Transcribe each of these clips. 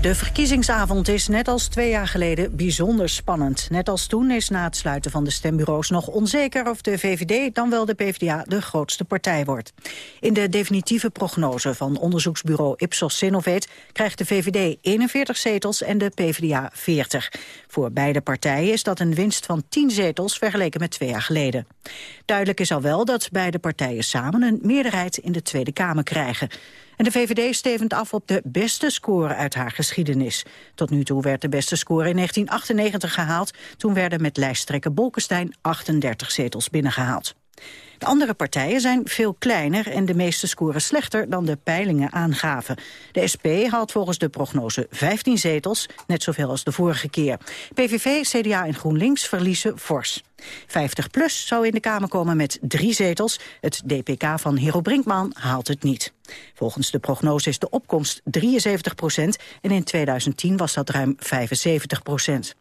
De verkiezingsavond is net als twee jaar geleden bijzonder spannend. Net als toen is na het sluiten van de stembureaus nog onzeker of de VVD dan wel de PvdA de grootste partij wordt. In de definitieve prognose van onderzoeksbureau Ipsos Sinovate krijgt de VVD 41 zetels en de PvdA 40. Voor beide partijen is dat een winst van 10 zetels vergeleken met twee jaar geleden. Duidelijk is al wel dat beide partijen samen een meerderheid in de Tweede Kamer krijgen. En de VVD stevend af op de beste score uit haar geschiedenis. Tot nu toe werd de beste score in 1998 gehaald. Toen werden met lijsttrekker Bolkestein 38 zetels binnengehaald. De andere partijen zijn veel kleiner en de meeste scoren slechter dan de peilingen aangaven. De SP haalt volgens de prognose 15 zetels, net zoveel als de vorige keer. PVV, CDA en GroenLinks verliezen fors. 50PLUS zou in de Kamer komen met drie zetels. Het DPK van Hero Brinkman haalt het niet. Volgens de prognose is de opkomst 73 procent... en in 2010 was dat ruim 75 procent.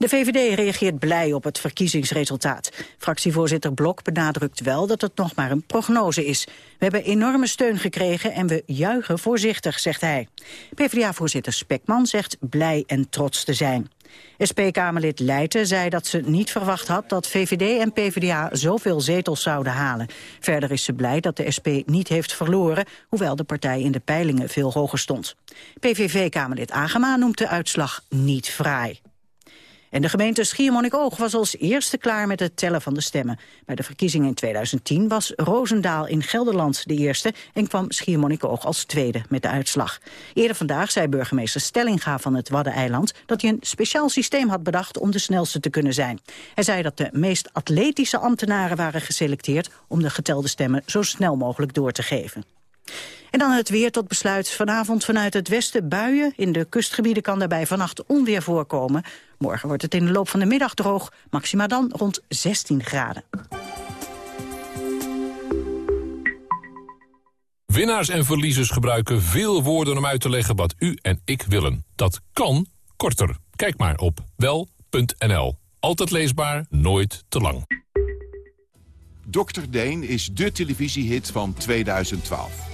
De VVD reageert blij op het verkiezingsresultaat. Fractievoorzitter Blok benadrukt wel dat het nog maar een prognose is. We hebben enorme steun gekregen en we juichen voorzichtig, zegt hij. PvdA-voorzitter Spekman zegt blij en trots te zijn. SP-Kamerlid Leijten zei dat ze niet verwacht had dat VVD en PvdA zoveel zetels zouden halen. Verder is ze blij dat de SP niet heeft verloren, hoewel de partij in de peilingen veel hoger stond. PVV-Kamerlid Agema noemt de uitslag niet fraai. En de gemeente Schiermonnikoog was als eerste klaar met het tellen van de stemmen. Bij de verkiezingen in 2010 was Roosendaal in Gelderland de eerste... en kwam Schiermonnikoog als tweede met de uitslag. Eerder vandaag zei burgemeester Stellinga van het Waddeneiland... dat hij een speciaal systeem had bedacht om de snelste te kunnen zijn. Hij zei dat de meest atletische ambtenaren waren geselecteerd... om de getelde stemmen zo snel mogelijk door te geven. En dan het weer tot besluit. Vanavond vanuit het westen buien. In de kustgebieden kan daarbij vannacht onweer voorkomen. Morgen wordt het in de loop van de middag droog. Maxima dan rond 16 graden. Winnaars en verliezers gebruiken veel woorden om uit te leggen wat u en ik willen. Dat kan korter. Kijk maar op wel.nl. Altijd leesbaar, nooit te lang. Dr. Deen is de televisiehit van 2012.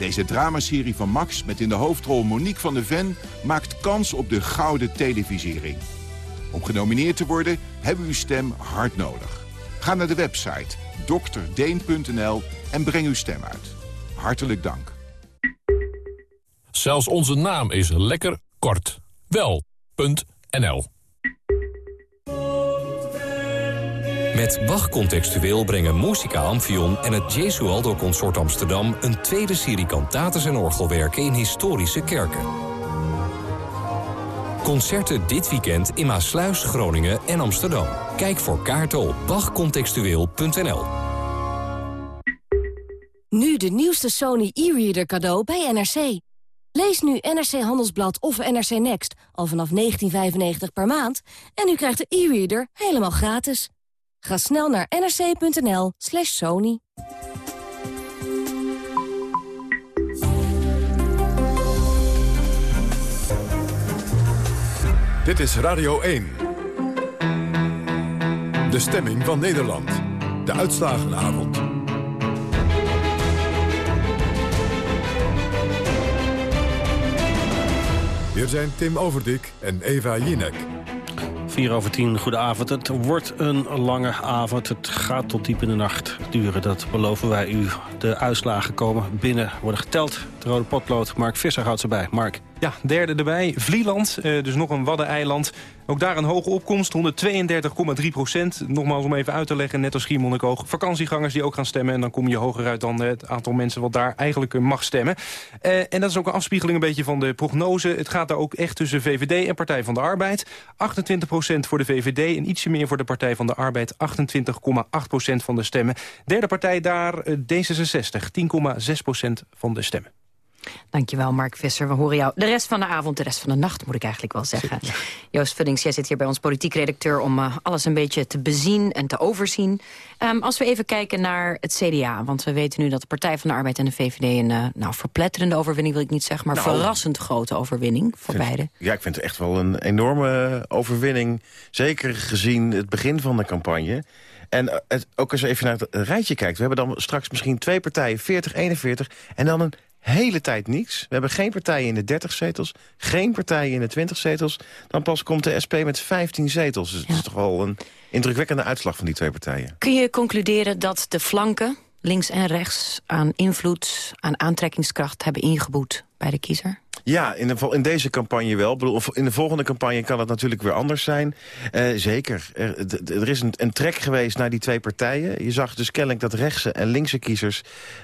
Deze dramaserie van Max met in de hoofdrol Monique van de Ven... maakt kans op de gouden televisiering. Om genomineerd te worden hebben we uw stem hard nodig. Ga naar de website drdeen.nl en breng uw stem uit. Hartelijk dank. Zelfs onze naam is lekker kort. Wel.nl Met Bach Contextueel brengen Musica Amphion en het Jesualdo Consort Amsterdam... een tweede serie kantates en orgelwerken in historische kerken. Concerten dit weekend in Maasluis, Groningen en Amsterdam. Kijk voor kaarten op bachcontextueel.nl. Nu de nieuwste Sony e-reader cadeau bij NRC. Lees nu NRC Handelsblad of NRC Next al vanaf 19,95 per maand... en u krijgt de e-reader helemaal gratis. Ga snel naar nrc.nl slash sony. Dit is Radio 1. De stemming van Nederland. De uitslagenavond. Hier zijn Tim Overdik en Eva Jinek. 4 over 10, goedenavond. Het wordt een lange avond. Het gaat tot diep in de nacht duren. Dat beloven wij u. De uitslagen komen binnen, worden geteld Het rode potlood, Mark Visser houdt ze bij. Mark. Ja, derde erbij. Vlieland, eh, dus nog een Waddeneiland. Ook daar een hoge opkomst, 132,3 procent. Nogmaals om even uit te leggen, net als Schiermonnikoog. Vakantiegangers die ook gaan stemmen. En dan kom je hoger uit dan het aantal mensen wat daar eigenlijk mag stemmen. Eh, en dat is ook een afspiegeling een beetje van de prognose. Het gaat daar ook echt tussen VVD en Partij van de Arbeid. 28 procent voor de VVD en ietsje meer voor de Partij van de Arbeid. 28,8 procent van de stemmen. Derde partij daar, eh, D66, 10,6 procent van de stemmen. Dankjewel, Mark Visser. We horen jou de rest van de avond, de rest van de nacht, moet ik eigenlijk wel zeggen. Joost Vuddings, jij zit hier bij ons politiek redacteur... om uh, alles een beetje te bezien en te overzien. Um, als we even kijken naar het CDA, want we weten nu dat de Partij van de Arbeid en de VVD... een uh, nou, verpletterende overwinning wil ik niet zeggen... maar nou, verrassend grote overwinning voor vind, beide. Ja, ik vind het echt wel een enorme overwinning. Zeker gezien het begin van de campagne... En het, ook als je even naar het rijtje kijkt... we hebben dan straks misschien twee partijen, 40, 41... en dan een hele tijd niets. We hebben geen partijen in de 30 zetels, geen partijen in de 20 zetels. Dan pas komt de SP met 15 zetels. Dus het is toch wel een indrukwekkende uitslag van die twee partijen. Kun je concluderen dat de flanken, links en rechts... aan invloed, aan aantrekkingskracht hebben ingeboet bij de kiezer? Ja, in, de, in deze campagne wel. In de volgende campagne kan het natuurlijk weer anders zijn. Uh, zeker. Er, er is een, een, trek geweest naar die twee partijen. Je zag dus kennelijk dat rechtse en linkse kiezers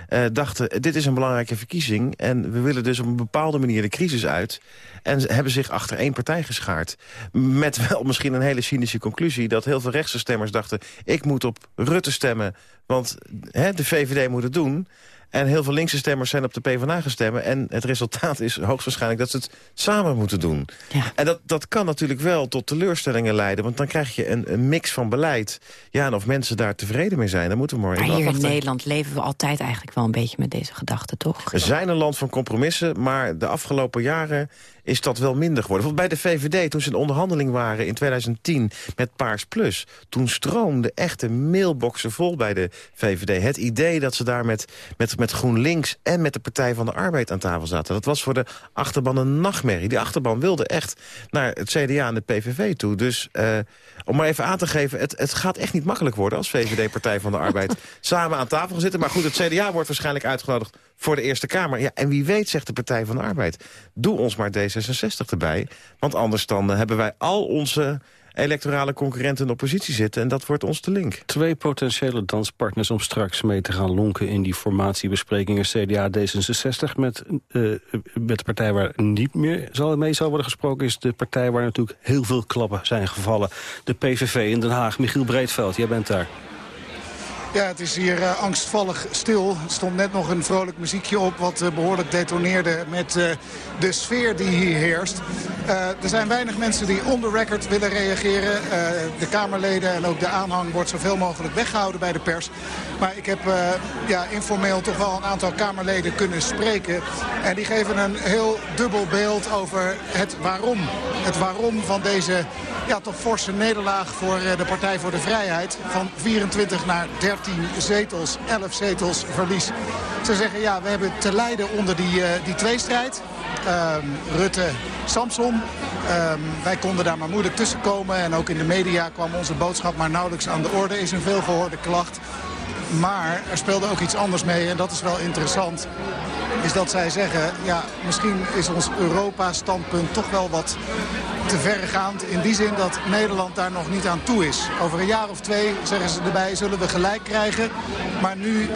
uh, dachten... dit is een belangrijke verkiezing en we willen dus op een bepaalde manier de crisis uit. En ze hebben zich achter één partij geschaard. Met wel misschien een hele cynische conclusie... dat heel veel rechtse stemmers dachten... ik moet op Rutte stemmen, want hè, de VVD moet het doen... En heel veel linkse stemmers zijn op de PvdA gestemd. En het resultaat is hoogstwaarschijnlijk dat ze het samen moeten doen. Ja. En dat, dat kan natuurlijk wel tot teleurstellingen leiden. Want dan krijg je een, een mix van beleid. Ja, en of mensen daar tevreden mee zijn, dan moeten we maar hier in. Nederland leven we altijd eigenlijk wel een beetje met deze gedachte, toch? We zijn een land van compromissen, maar de afgelopen jaren is dat wel minder geworden. Want bij de VVD, toen ze in onderhandeling waren in 2010 met Paars Plus... toen stroomde echt de mailboxen vol bij de VVD. Het idee dat ze daar met, met, met GroenLinks en met de Partij van de Arbeid aan tafel zaten... dat was voor de achterban een nachtmerrie. Die achterban wilde echt naar het CDA en de PVV toe. Dus uh, om maar even aan te geven, het, het gaat echt niet makkelijk worden... als VVD Partij van de Arbeid samen aan tafel gaan zitten. Maar goed, het CDA wordt waarschijnlijk uitgenodigd voor de Eerste Kamer. Ja, en wie weet, zegt de Partij van de Arbeid... doe ons maar D66 erbij. Want anders dan uh, hebben wij al onze electorale concurrenten in de oppositie zitten... en dat wordt ons te link. Twee potentiële danspartners om straks mee te gaan lonken... in die formatiebesprekingen CDA D66. Met, uh, met de partij waar niet meer mee zal worden gesproken... is de partij waar natuurlijk heel veel klappen zijn gevallen. De PVV in Den Haag. Michiel Breedveld, jij bent daar. Ja, het is hier uh, angstvallig stil. Er stond net nog een vrolijk muziekje op wat uh, behoorlijk detoneerde met uh, de sfeer die hier heerst. er zijn weinig mensen die on the record willen reageren. de Kamerleden en ook de aanhang wordt zoveel mogelijk weggehouden bij de pers. Maar ik heb ja, informeel toch wel een aantal Kamerleden kunnen spreken. En die geven een heel dubbel beeld over het waarom. Het waarom van deze ja, toch forse nederlaag voor de Partij voor de Vrijheid. Van 24 naar 13 zetels, 11 zetels verlies. Ze zeggen ja, we hebben te lijden onder die, uh, die tweestrijd. Um, Rutte, Samson. Um, wij konden daar maar moeilijk tussenkomen. En ook in de media kwam onze boodschap maar nauwelijks aan de orde. Is een veelgehoorde klacht. Maar er speelde ook iets anders mee en dat is wel interessant. Is dat zij zeggen, ja, misschien is ons Europa-standpunt toch wel wat te verregaand. In die zin dat Nederland daar nog niet aan toe is. Over een jaar of twee, zeggen ze erbij, zullen we gelijk krijgen. Maar nu uh,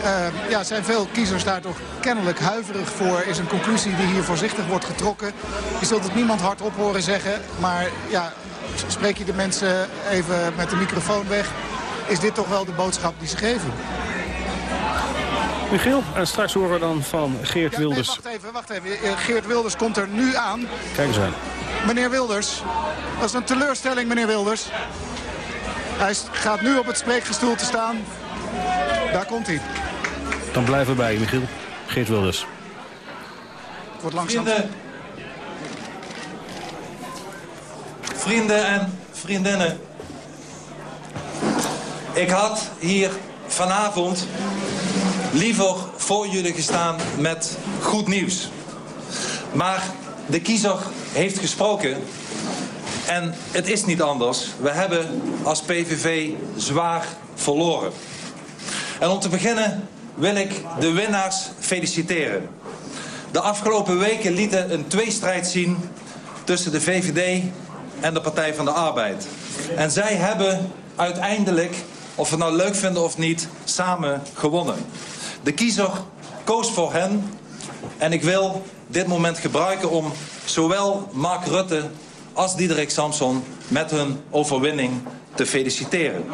ja, zijn veel kiezers daar toch kennelijk huiverig voor. Is een conclusie die hier voorzichtig wordt getrokken. Je zult het niemand hardop horen zeggen. Maar ja, spreek je de mensen even met de microfoon weg. Is dit toch wel de boodschap die ze geven? Michiel, en straks horen we dan van Geert ja, Wilders. Nee, wacht even, wacht even. Geert Wilders komt er nu aan. Kijk eens aan. Meneer Wilders, dat is een teleurstelling, meneer Wilders. Hij gaat nu op het spreekgestoel te staan. Daar komt hij. Dan blijven we bij, Michiel. Geert Wilders. Het wordt langzaam... Vrienden, vrienden en vriendinnen. Ik had hier vanavond liever voor jullie gestaan met goed nieuws. Maar de kiezer heeft gesproken en het is niet anders. We hebben als PVV zwaar verloren. En om te beginnen wil ik de winnaars feliciteren. De afgelopen weken lieten een tweestrijd zien tussen de VVD en de Partij van de Arbeid. En zij hebben uiteindelijk, of we het nou leuk vinden of niet, samen gewonnen. De kiezer koos voor hen en ik wil dit moment gebruiken om zowel Mark Rutte als Diederik Samson met hun overwinning te feliciteren.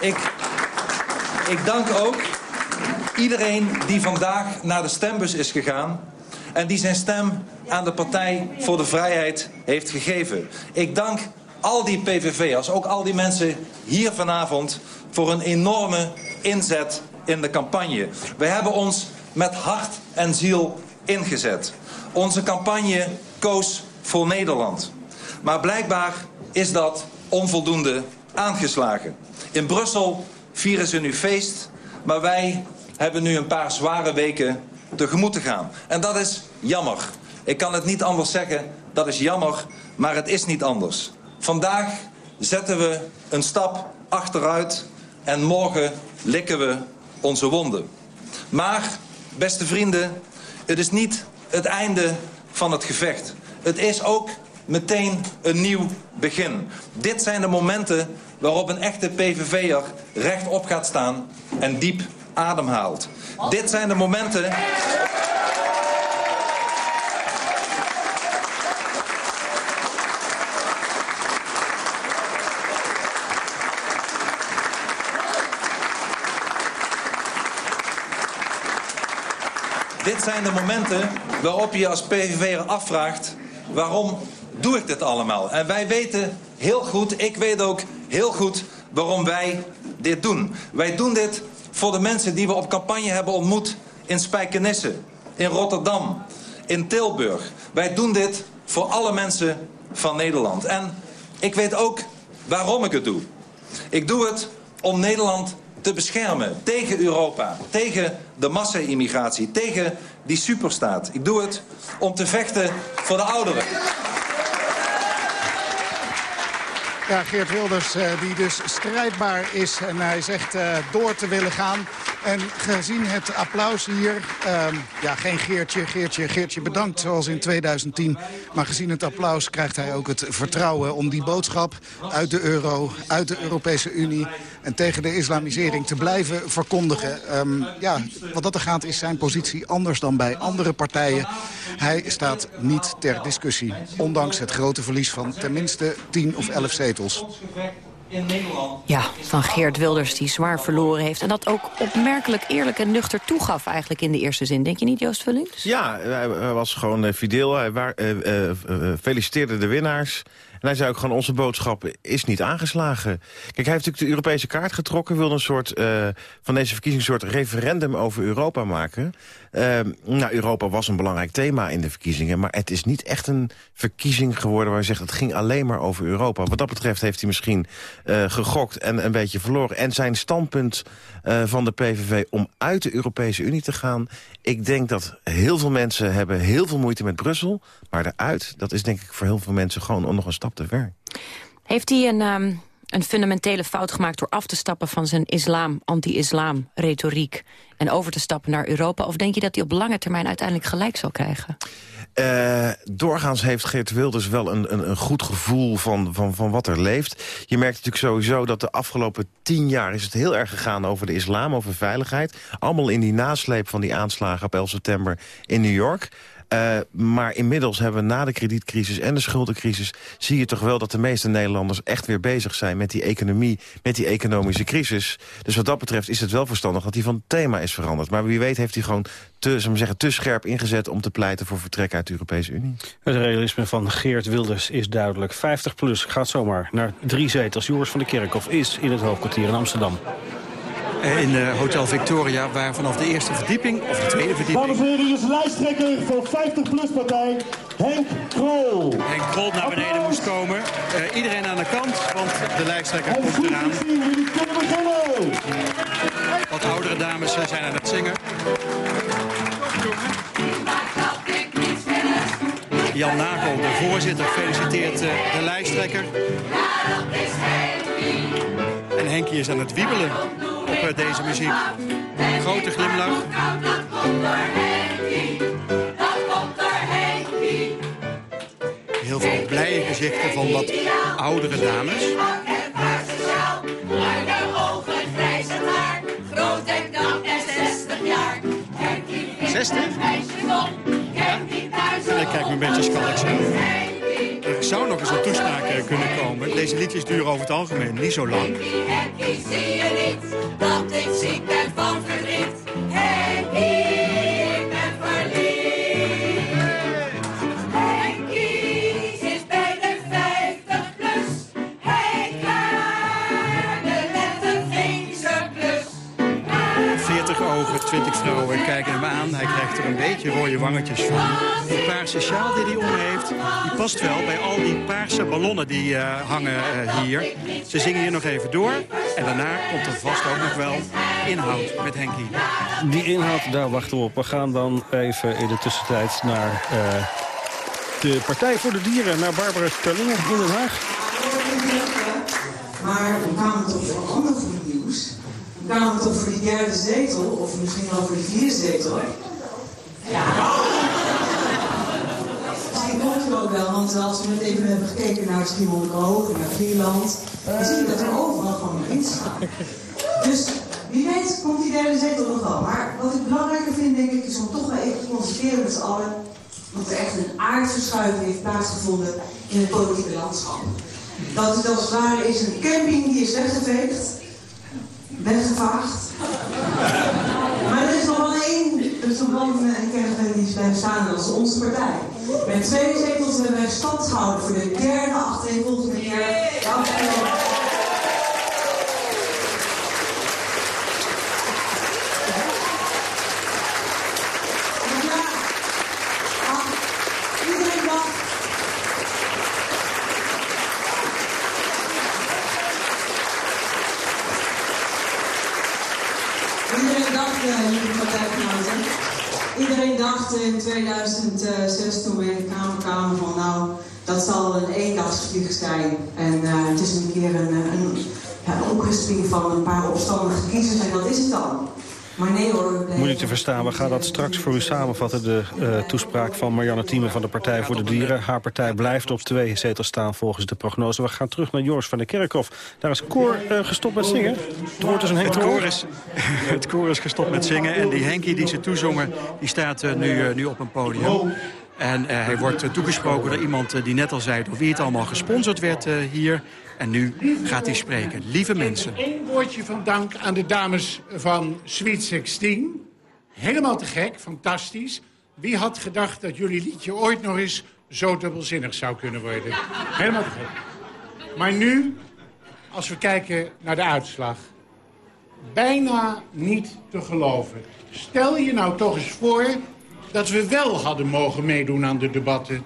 Ik, ik dank ook iedereen die vandaag naar de stembus is gegaan... en die zijn stem aan de Partij voor de Vrijheid heeft gegeven. Ik dank al die PVV'ers, ook al die mensen hier vanavond... voor een enorme inzet in de campagne. We hebben ons met hart en ziel ingezet. Onze campagne koos voor Nederland. Maar blijkbaar is dat onvoldoende aangeslagen. In Brussel vieren ze nu feest, maar wij hebben nu een paar zware weken tegemoet te gaan. En dat is jammer. Ik kan het niet anders zeggen, dat is jammer, maar het is niet anders. Vandaag zetten we een stap achteruit en morgen likken we onze wonden. Maar, beste vrienden, het is niet het einde van het gevecht. Het is ook meteen een nieuw begin. Dit zijn de momenten waarop een echte PVV'er rechtop gaat staan en diep ademhaalt. Dit zijn de momenten... Dit zijn de momenten waarop je als PVV'er afvraagt... waarom doe ik dit allemaal? En wij weten heel goed, ik weet ook heel goed... waarom wij dit doen. Wij doen dit voor de mensen die we op campagne hebben ontmoet... in Spijkenisse, in Rotterdam, in Tilburg. Wij doen dit voor alle mensen van Nederland. En ik weet ook waarom ik het doe. Ik doe het om Nederland te beschermen tegen Europa, tegen de massa-immigratie, tegen die superstaat. Ik doe het om te vechten voor de ouderen. Ja, Geert Wilders uh, die dus strijdbaar is en hij zegt uh, door te willen gaan. En gezien het applaus hier, uh, ja geen Geertje, Geertje, Geertje bedankt zoals in 2010. Maar gezien het applaus krijgt hij ook het vertrouwen om die boodschap uit de euro, uit de Europese Unie en tegen de islamisering te blijven verkondigen. Um, ja, wat dat er gaat is zijn positie anders dan bij andere partijen. Hij staat niet ter discussie, ondanks het grote verlies van tenminste 10 of 11 zetels. Ja, van Geert Wilders die zwaar verloren heeft. En dat ook opmerkelijk eerlijk en nuchter toegaf eigenlijk in de eerste zin. Denk je niet, Joost Vullings? Ja, hij was gewoon uh, fideel. Hij waar, uh, uh, feliciteerde de winnaars. En hij zei ook gewoon, onze boodschap is niet aangeslagen. Kijk, hij heeft natuurlijk de Europese kaart getrokken... wilde een soort, uh, van deze verkiezing een soort referendum over Europa maken. Uh, nou, Europa was een belangrijk thema in de verkiezingen... maar het is niet echt een verkiezing geworden waar je zegt... het ging alleen maar over Europa. Wat dat betreft heeft hij misschien uh, gegokt en een beetje verloren. En zijn standpunt uh, van de PVV om uit de Europese Unie te gaan... ik denk dat heel veel mensen hebben heel veel moeite met Brussel... maar eruit, dat is denk ik voor heel veel mensen gewoon nog een stap te ver. Heeft hij een, um, een fundamentele fout gemaakt door af te stappen van zijn islam, anti-islam retoriek en over te stappen naar Europa? Of denk je dat hij op lange termijn uiteindelijk gelijk zal krijgen? Uh, doorgaans heeft Geert Wilders wel een, een, een, goed gevoel van, van, van wat er leeft. Je merkt natuurlijk sowieso dat de afgelopen tien jaar... is het heel erg gegaan over de islam, over veiligheid. Allemaal in die nasleep van die aanslagen op 11 september in New York. Uh, maar inmiddels hebben we na de kredietcrisis en de schuldencrisis... zie je toch wel dat de meeste Nederlanders echt weer bezig zijn... met die economie, met die economische crisis. Dus wat dat betreft is het wel verstandig dat hij van thema is veranderd. Maar wie weet heeft hij gewoon te, zullen zeggen, te scherp ingezet... om te pleiten voor vertrek uit de Europese Unie. Het realisme van Geert Wilders is duidelijk. 50PLUS gaat zomaar naar drie zetels. Joris van de Kerkhof is in het hoofdkwartier in Amsterdam in uh, Hotel Victoria... waar vanaf de eerste verdieping, of de tweede verdieping... Dames en heren, hier is de lijsttrekker voor 50PLUS-partij, Henk Krol. Henk Krol naar beneden moest komen. Uh, iedereen aan de kant, want de lijsttrekker komt eraan. Jullie kunnen beginnen! Wat oudere dames zijn aan het zingen. Jan Nagel, de voorzitter, feliciteert de lijsttrekker. En Henkie is aan het wiebelen op deze muziek. Grote glimlach. Heel veel blije gezichten van wat oudere dames. Groot en knap en 60 jaar. 60? Ik kijk me een beetje aan. Er zou nog eens een toespraak eh, kunnen komen. Deze liedjes duren over het algemeen niet zo lang. Beetje rode wangetjes. De paarse sjaal die hij om heeft, die past wel bij al die paarse ballonnen die eh, hangen eh, hier. Ze zingen hier nog even door. En daarna komt er vast ook nog wel inhoud met Henkie. Die inhoud, daar wachten we op. We gaan dan even in de tussentijd naar eh, de Partij voor de Dieren. Naar Barbara Sterlingen in Den Haag. Maar we toch voor ander goed nieuws? We toch voor die derde zetel? Of misschien wel voor de vierde zetel? hè? Ja. Misschien komt u ook wel, want als we net even hebben gekeken naar Schiermonnikoog en naar Vlieland, dan zie je dat er overal gewoon in staat. Dus wie weet komt die derde zetel nog wel. Maar wat ik belangrijker vind, denk ik, is om toch wel even te constateren met z'n allen dat er echt een aardverschuiving heeft plaatsgevonden in het politieke landschap. Dat het als het ware is een camping die is weggeveegd, weggevaagd. Maar er is nog wel één, er is nog wel een, kernveld die is blijven staan, dat is onze partij. Met twee zetels hebben wij stadshouder voor de derde achtereenvolgende keer. Dank u wel. Ja, ah, iedereen dacht, Iedereen dacht, eh, lieve partijgenoten, iedereen dacht in 2006 toen we in de Kamer kwamen van nou, dat zal een eendagsvlieg zijn. En eh, het is een keer een, eh, een, ja, een oprisping van een paar opstandige kiezers en dat is het dan. Maar nee hoor, Moeilijk te verstaan. We gaan dat straks voor u samenvatten. De eh, toespraak van Marianne Thieme van de Partij voor de Dieren. Haar partij blijft op twee zetels staan volgens de prognose. We gaan terug naar Joris van der Kerkhof. Daar is eh, gestopt met zingen. Het wordt dus een Het koor, is, het koor is gestopt met zingen. En die Henkie die ze toezongen, die staat nu, nu op een podium. En eh, hij wordt eh, toegesproken door iemand eh, die net al zei... door wie het allemaal gesponsord werd hier. En nu gaat hij spreken. Lieve mensen. Eén woordje van dank aan de dames van Sweet 16. Helemaal te gek, fantastisch. Wie had gedacht dat jullie liedje ooit nog eens zo dubbelzinnig zou kunnen worden? Helemaal te gek. Maar nu, als we kijken naar de uitslag... bijna niet te geloven. Stel je nou toch eens voor dat we wel hadden mogen meedoen aan de debatten.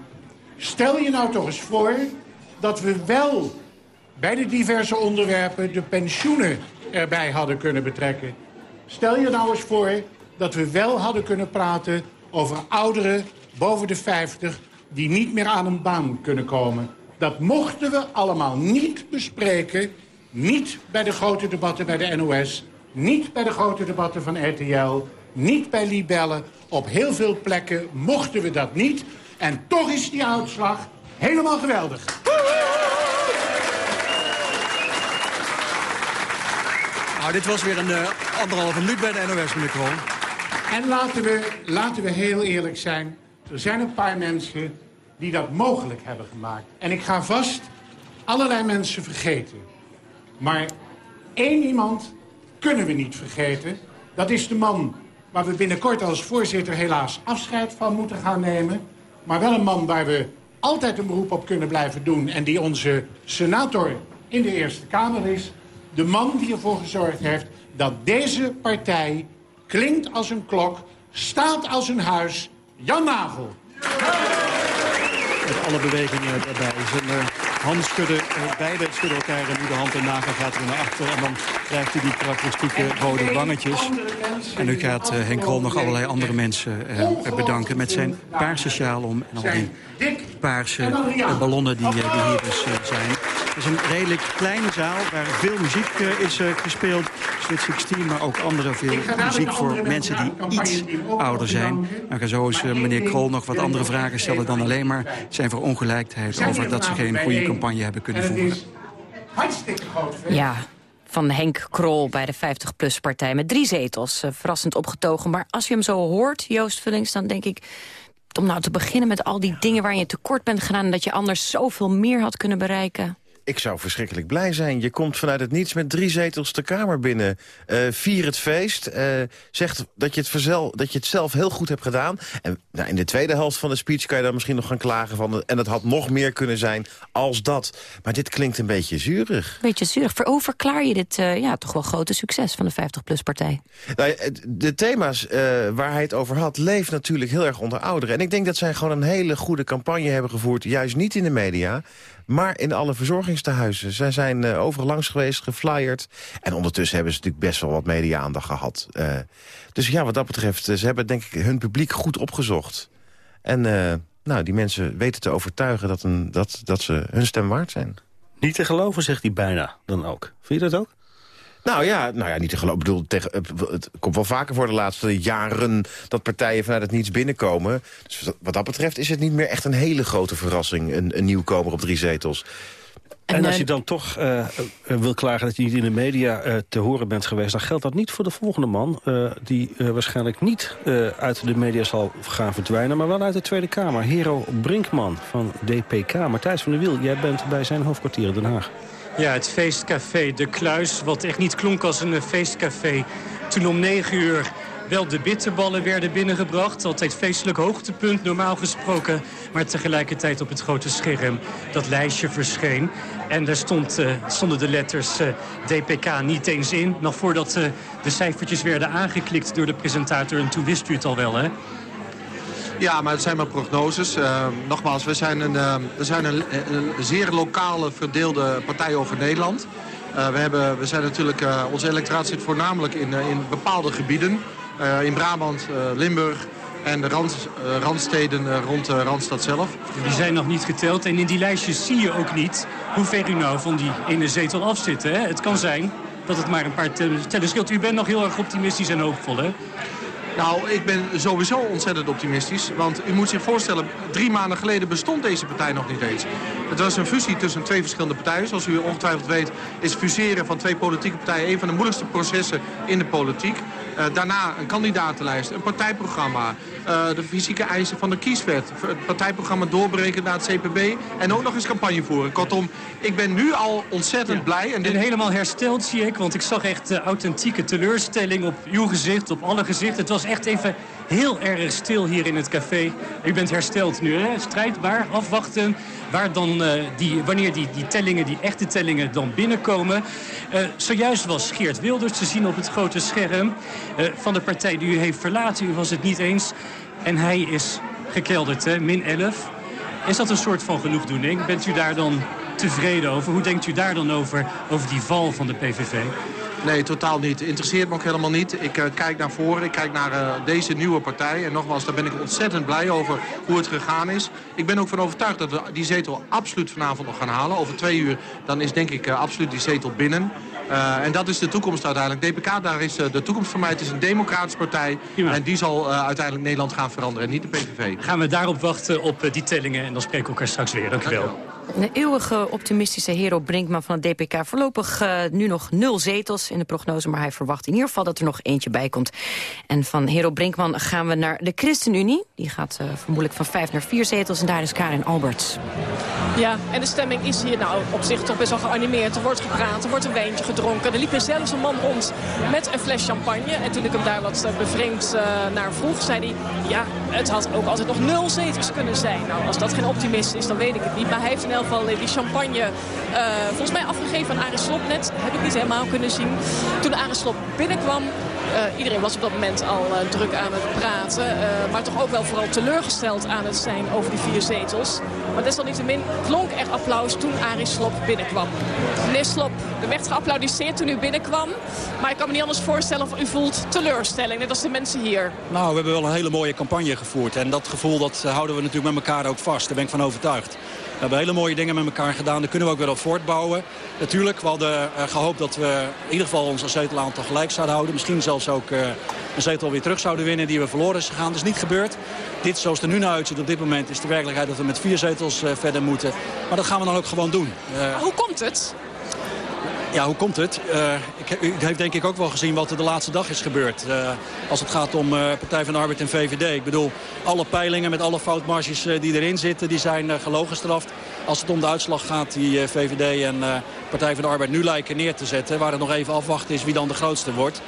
Stel je nou toch eens voor dat we wel bij de diverse onderwerpen de pensioenen erbij hadden kunnen betrekken. Stel je nou eens voor dat we wel hadden kunnen praten over ouderen boven de 50 die niet meer aan een baan kunnen komen. Dat mochten we allemaal niet bespreken. Niet bij de grote debatten bij de NOS. Niet bij de grote debatten van RTL. Niet bij Libelle. Op heel veel plekken mochten we dat niet. En toch is die uitslag helemaal geweldig. Nou, dit was weer een eh, anderhalve minuut bij de NOS, meneer Kroon. En laten we, laten we heel eerlijk zijn. Er zijn een paar mensen die dat mogelijk hebben gemaakt. En ik ga vast allerlei mensen vergeten. Maar één iemand kunnen we niet vergeten. Dat is de man waar we binnenkort als voorzitter helaas afscheid van moeten gaan nemen. Maar wel een man waar we altijd een beroep op kunnen blijven doen. En die onze senator in de Eerste Kamer is. De man die ervoor gezorgd heeft dat deze partij klinkt als een klok, staat als een huis. Jan Nagel. Alle bewegingen daarbij. Zijn uh, hand schudden, uh, beide schudden elkaar en nu de hand en nagel gaat weer naar achter. En dan krijgt hij die karakteristieke rode wangetjes. En nu gaat uh, Henk Krol nog allerlei andere mensen bedanken met zijn paarse sjaal om. En al die paarse ballonnen die, die hier dus zijn. Het is een redelijk kleine zaal waar veel muziek eh, is eh, gespeeld. Sweet 16, maar ook andere veel muziek voor mensen die iets ouder zijn. Dan ga zo eens eh, meneer Krol nog wat andere vragen stellen dan alleen maar zijn voor ongelijkheid over dat ze geen goede campagne hebben kunnen voeren. Hartstikke groot. Ja, van Henk Krol bij de 50PLUS-partij met drie zetels. verrassend opgetogen. Maar als je hem zo hoort, Joost Vullings, dan denk ik... om nou te beginnen met al die dingen waar je tekort bent gedaan... en dat je anders zoveel meer had kunnen bereiken. Ik zou verschrikkelijk blij zijn. Je komt vanuit het niets met drie zetels de Kamer binnen. Eh, vier het feest. eh zegt dat je, het verzel, dat je het zelf heel goed hebt gedaan. En nou, in de tweede helft van de speech kan je dan misschien nog gaan klagen van... en het had nog meer kunnen zijn als dat. Maar dit klinkt een beetje zuurig. Beetje zuur. Ver- Hoe verklaar je dit eh, ja, toch wel grote succes van de 50PLUS-partij? Nou, de thema's waar hij het over had, leeft natuurlijk heel erg onder ouderen. En ik denk dat zij gewoon een hele goede campagne hebben gevoerd. Juist niet in de media, maar in alle verzorgingstehuizen. Zij zijn eh, overal langs geweest, geflyerd. En ondertussen hebben ze natuurlijk best wel wat media-aandacht gehad. Eh, dus ja, wat dat betreft, eh, ze hebben denk ik hun publiek goed opgezocht. En nou, die mensen weten te overtuigen dat, een, dat, dat ze hun stem waard zijn. Niet te geloven, zegt hij bijna dan ook. Vind je dat ook? Nou ja, nou ja niet te geloven. Ik bedoel, tegen, eh, het komt wel vaker voor de laatste jaren... dat partijen vanuit het niets binnenkomen. Dus wat- dat betreft is het niet meer echt een hele grote verrassing... een, een nieuwkomer op drie zetels. En, als je dan toch eh, eh, wil klagen dat je niet in de media eh, te horen bent geweest... dan geldt dat niet voor de volgende man... eh, die eh, waarschijnlijk niet eh, uit de media zal gaan verdwijnen... maar wel uit de Tweede Kamer. Hero Brinkman van DPK. Matthijs van der Wiel, jij bent bij zijn hoofdkwartier in Den Haag. Ja, het feestcafé De Kluis, wat echt niet klonk als een feestcafé. Toen om 9 uur wel de bitterballen werden binnengebracht. Altijd feestelijk hoogtepunt, normaal gesproken. Maar tegelijkertijd op het grote scherm dat lijstje verscheen. En daar stond, eh, stonden de letters eh, DPK niet eens in. Nog voordat eh, de cijfertjes werden aangeklikt door de presentator. En toen wist u het al wel, hè? Ja, maar het zijn maar prognoses. Eh, nogmaals, we zijn een, eh, we zijn een, zeer lokale verdeelde partij over Nederland. Eh, we, hebben, we zijn natuurlijk, onze electoraat zit voornamelijk in, in bepaalde gebieden. In Brabant, Limburg en de rand, randsteden rond de Randstad zelf. Die zijn nog niet geteld. En in die lijstjes zie je ook niet hoe ver u nou van die ene zetel af zit. Hè? Het kan zijn dat het maar een paar tellen scheelt. U bent nog heel erg optimistisch en hoopvol, hè? Nou, ik ben sowieso ontzettend optimistisch. Want u moet zich voorstellen, drie maanden geleden bestond deze partij nog niet eens. Het was een fusie tussen twee verschillende partijen. Zoals u ongetwijfeld weet is fuseren van twee politieke partijen... een van de moeilijkste processen in de politiek. Eh, daarna een kandidatenlijst, een partijprogramma... eh, de fysieke eisen van de kieswet... het partijprogramma doorbreken naar het CPB... en ook nog eens campagne voeren. Kortom, ik ben nu al ontzettend blij. En, dit... En helemaal hersteld zie ik, want ik zag echt de authentieke teleurstelling op uw gezicht, op alle gezichten. Het was echt even heel erg stil hier in het café. U bent hersteld nu, hè? Strijdbaar, afwachten. Waar dan, eh, die, wanneer die, die tellingen, die echte tellingen dan binnenkomen. Eh, zojuist was Geert Wilders te zien op het grote scherm. Eh, van de partij die u heeft verlaten. U was het niet eens. En hij is gekelderd, min 11. Is dat een soort van genoegdoening? Bent u daar dan tevreden over? Hoe denkt u daar dan over, over die val van de PVV? Nee, totaal niet. Interesseert me ook helemaal niet. Ik eh, kijk naar voren, ik kijk naar eh, deze nieuwe partij. En nogmaals, daar ben ik ontzettend blij over hoe het gegaan is. Ik ben ook van overtuigd dat we die zetel absoluut vanavond nog gaan halen. Over twee uur dan is denk ik absoluut die zetel binnen. Eh, en dat is de toekomst uiteindelijk. DPK, daar is eh, de toekomst voor mij. Het is een democratische partij. En die zal eh, uiteindelijk Nederland gaan veranderen en niet de PVV. Gaan we daarop wachten op die tellingen en dan spreken we elkaar straks weer. Dank u wel. De eeuwige optimistische Hero Brinkman van het DPK. Voorlopig eh, nu nog nul zetels in de prognose, maar hij verwacht in ieder geval dat er nog eentje bij komt. En van Hero Brinkman gaan we naar de ChristenUnie. Die gaat eh, vermoedelijk van vijf naar vier zetels en daar is Karin Alberts. Ja, en de stemming is hier nou op zich toch best wel geanimeerd. Er wordt gepraat, er wordt een wijntje gedronken. Er liep er zelfs een man rond met een fles champagne. En toen ik hem daar wat eh, bevreemd naar vroeg, zei hij... ja, het had ook altijd nog nul zetels kunnen zijn. Nou, als dat geen optimist is, dan weet ik het niet. Maar hij heeft elk geval die champagne eh, volgens mij afgegeven aan Aris Slob net. Heb ik niet helemaal kunnen zien. Toen Aris Slob binnenkwam... eh, iedereen was op dat moment al eh, druk aan het praten. eh, maar toch ook wel vooral teleurgesteld aan het zijn over die vier zetels. Maar desalniettemin klonk er applaus toen Aris Slob binnenkwam. Meneer Slob, er werd geapplaudiseerd toen u binnenkwam. Maar ik kan me niet anders voorstellen of u voelt teleurstelling. Net als de mensen hier. Nou, we hebben wel een hele mooie campagne gevoerd. En dat gevoel dat houden we natuurlijk met elkaar ook vast. Daar ben ik van overtuigd. We hebben hele mooie dingen met elkaar gedaan. Daar kunnen we ook weer op voortbouwen. Natuurlijk, we hadden gehoopt dat we in ieder geval ons zetelaantal gelijk zouden houden. Misschien zelfs ook uh, een zetel weer terug zouden winnen die we verloren is gegaan. Dat is niet gebeurd. Dit, zoals het er nu naar uitziet op dit moment, is de werkelijkheid dat we met vier zetels uh, verder moeten. Maar dat gaan we dan ook gewoon doen. Hoe komt het? Ja, hoe komt het? Uh, ik, u heeft denk ik ook wel gezien wat er de laatste dag is gebeurd. Uh, als het gaat om uh, Partij van de Arbeid en VVD. Ik bedoel, alle peilingen met alle foutmarges die erin zitten... die zijn gelogenstraft. Als het om de uitslag gaat die VVD en Partij van de Arbeid nu lijken neer te zetten... waar het nog even afwachten is wie dan de grootste wordt...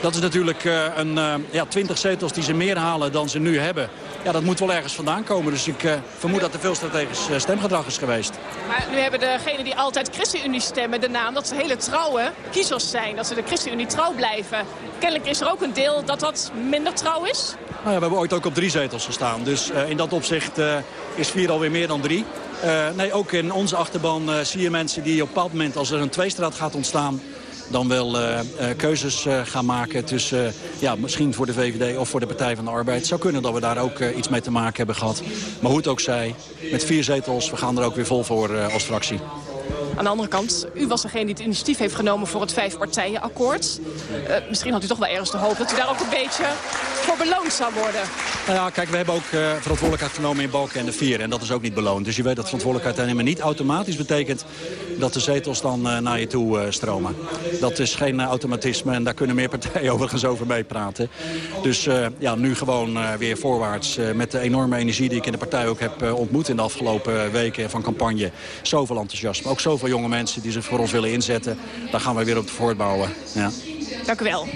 Dat is natuurlijk uh, een uh, ja, 20 zetels die ze meer halen dan ze nu hebben. Ja, dat moet wel ergens vandaan komen. Dus ik uh, vermoed dat er veel strategisch stemgedrag is geweest. Maar nu hebben degenen die altijd ChristenUnie stemmen de naam dat ze hele trouwe kiezers zijn. Dat ze de ChristenUnie trouw blijven. Kennelijk is er ook een deel dat dat minder trouw is. Nou ja, we hebben ooit ook op drie zetels gestaan. Dus in dat opzicht is vier alweer meer dan drie. nee, ook in onze achterban zie je mensen die op een bepaald moment als er een tweestraat gaat ontstaan dan wel uh, keuzes uh, gaan maken tussen, ja, misschien voor de VVD of voor de Partij van de Arbeid. Het zou kunnen dat we daar ook iets mee te maken hebben gehad. Maar hoe het ook zij, met vier zetels, we gaan er ook weer vol voor als fractie. Aan de andere kant, u was degene die het initiatief heeft genomen voor het vijfpartijenakkoord. Uh, misschien had u toch wel ergens de hoop dat u daar ook een beetje voor beloond zou worden. Nou ja, kijk, we hebben ook uh, verantwoordelijkheid genomen in Balken en de Vier. En dat is ook niet beloond. Dus je weet dat verantwoordelijkheid nemen niet automatisch betekent dat de zetels dan uh, naar je toe stromen. Dat is geen automatisme en daar kunnen meer partijen overigens over meepraten. Dus ja, nu gewoon weer voorwaarts met de enorme energie die ik in de partij ook heb ontmoet in de afgelopen weken van campagne. Zoveel enthousiasme, zoveel jonge mensen die zich voor ons willen inzetten. Daar gaan we weer op voortbouwen. Ja. Dank u wel.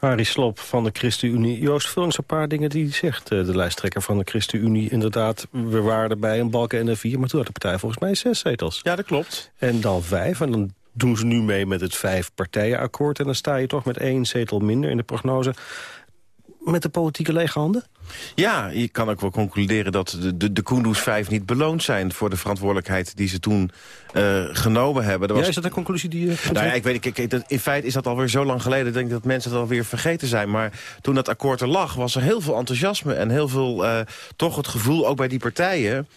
Arie Slop van de ChristenUnie. Joost Vullings, een paar dingen die zegt de lijsttrekker van de ChristenUnie. Inderdaad, we waren erbij een balken en een vier, maar toen had de partij volgens mij zes zetels. Ja, dat klopt. En dan vijf, en dan doen ze nu mee met het vijf partijenakkoord. En dan sta je toch met één zetel minder in de prognose. Met de politieke lege handen? Ja, je kan ook wel concluderen dat de, de, de Kunduz 5 niet beloond zijn... voor de verantwoordelijkheid die ze toen uh, genomen hebben. Er was... Ja, is dat een conclusie die je... Nou ja, ik weet, ik, ik, in feite is dat alweer zo lang geleden... denk ik dat mensen het alweer vergeten zijn. Maar toen dat akkoord er lag, was er heel veel enthousiasme... en heel veel uh, toch het gevoel, ook bij die partijen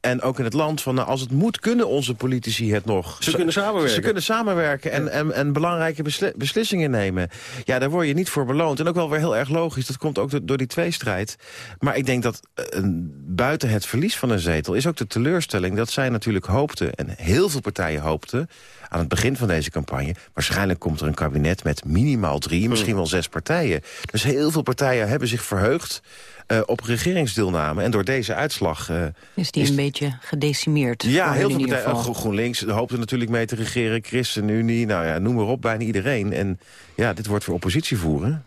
en ook in het land van nou, als het moet kunnen onze politici het nog. Ze kunnen samenwerken. Ze kunnen samenwerken en, en, en belangrijke beslissingen nemen. Ja, daar word je niet voor beloond. En ook wel weer heel erg logisch. Dat komt ook door die tweestrijd. Maar ik denk dat uh, buiten het verlies van een zetel... is ook de teleurstelling dat zij natuurlijk hoopten... en heel veel partijen hoopten aan het begin van deze campagne... waarschijnlijk komt er een kabinet met minimaal drie, misschien wel zes partijen. Dus heel veel partijen hebben zich verheugd uh, op regeringsdeelname. En door deze uitslag... Uh, is die een beetje gedecimeerd? Ja, heel veel partijen. Gro GroenLinks hoopte natuurlijk mee te regeren. ChristenUnie, nou ja, noem maar op, bijna iedereen. En ja, dit wordt weer oppositie voeren.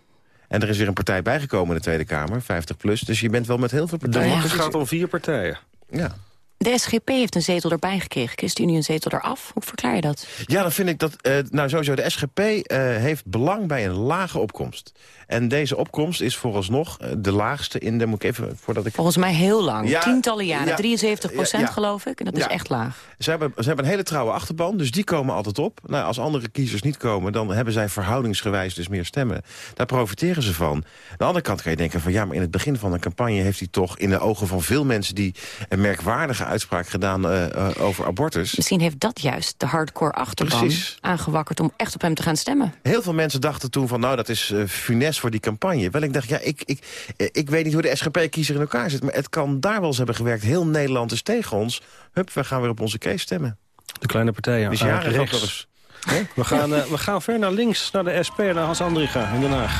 En er is weer een partij bijgekomen in de Tweede Kamer, 50 plus. Dus je bent wel met heel veel partijen. Het gaat om vier partijen. Ja. De SGP heeft een zetel erbij gekregen. ChristenUnie een zetel eraf. Hoe verklaar je dat? Ja, dan vind ik dat... Uh, nou, sowieso, de SGP uh, heeft belang bij een lage opkomst. En deze opkomst is vooralsnog uh, de laagste in de... Moet ik even, voordat ik... Volgens mij heel lang. Ja, Tientallen jaren. Ja, 73 procent, geloof ik. En dat is echt laag. Ze hebben, ze hebben een hele trouwe achterban, dus die komen altijd op. Nou, als andere kiezers niet komen, dan hebben zij verhoudingsgewijs dus meer stemmen. Daar profiteren ze van. Aan de andere kant kan je denken van... ja, maar in het begin van een campagne heeft hij toch... in de ogen van veel mensen die een merkwaardige uitspraak gedaan uh, uh, over abortus. Misschien heeft dat juist de hardcore achterban Precies. aangewakkerd om echt op hem te gaan stemmen. Heel veel mensen dachten toen van nou dat is uh, funest voor die campagne. Wel ik dacht ja ik, ik, ik weet niet hoe de SGP-kiezer in elkaar zit. Maar het kan daar wel eens hebben gewerkt. Heel Nederland is tegen ons. Hup, we gaan weer op onze case stemmen. De kleine partijen. Dus ja, rechts. We gaan, we gaan ver naar links, naar de SP, naar Hans Andriga in Den Haag.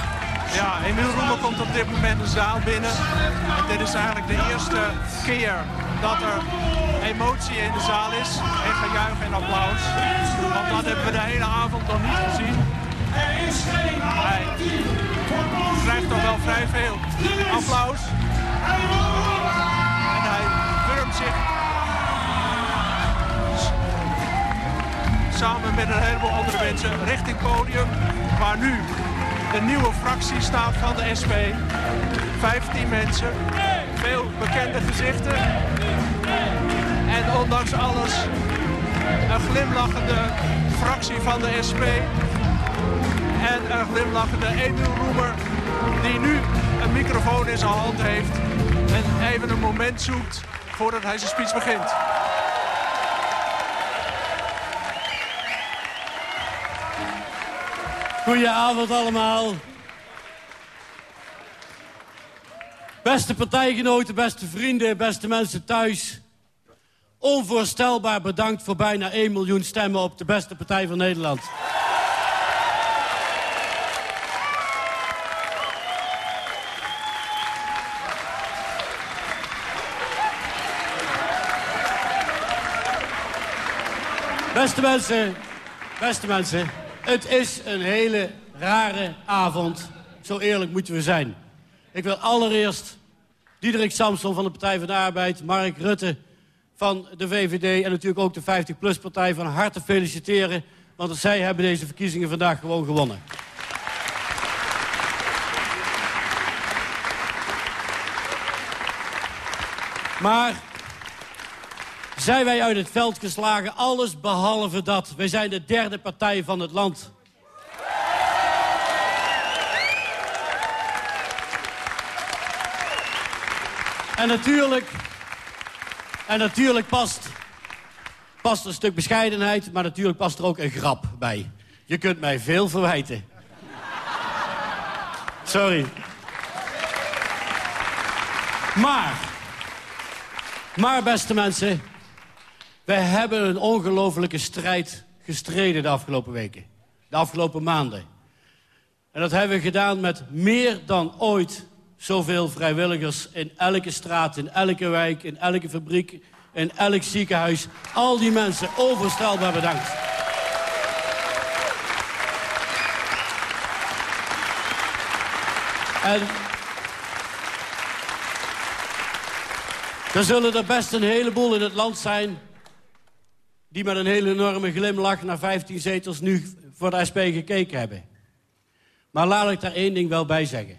Ja, Emiel Roemer komt op dit moment de zaal binnen. En dit is eigenlijk de eerste keer dat er emotie in de zaal is. En gejuich en applaus. Want dat hebben we de hele avond nog niet gezien. Hij krijgt toch wel vrij veel applaus. En hij wurmt zich samen met een heleboel andere mensen richting podium. Waar nu de nieuwe fractie staat van de SP. 15 mensen, veel bekende gezichten. En ondanks alles een glimlachende fractie van de SP. En een glimlachende Emiel Roemer die nu een microfoon in zijn hand heeft. En even een moment zoekt voordat hij zijn speech begint. Goedenavond allemaal. Beste partijgenoten, beste vrienden, beste mensen thuis. Onvoorstelbaar bedankt voor bijna 1 miljoen stemmen op de beste partij van Nederland. Beste mensen, beste mensen, het is een hele rare avond. Zo eerlijk moeten we zijn. Ik wil allereerst Diederik Samson van de Partij van de Arbeid... Mark Rutte van de VVD en natuurlijk ook de 50PLUS-partij van harte feliciteren. Want zij hebben deze verkiezingen vandaag gewoon gewonnen. Maar zijn wij uit het veld geslagen? Alles behalve dat. Wij zijn de derde partij van het land. En natuurlijk, en natuurlijk past, past een stuk bescheidenheid, maar natuurlijk past er ook een grap bij. Je kunt mij veel verwijten. Sorry. Maar, maar beste mensen, wij hebben een ongelofelijke strijd gestreden de afgelopen weken. De afgelopen maanden. En dat hebben we gedaan met meer dan ooit zoveel vrijwilligers in elke straat, in elke wijk, in elke fabriek, in elk ziekenhuis. Al die mensen, overstelbaar bedankt. En er zullen er best een heleboel in het land zijn... die met een hele enorme glimlach naar 15 zetels nu voor de SP gekeken hebben. Maar laat ik daar één ding wel bij zeggen.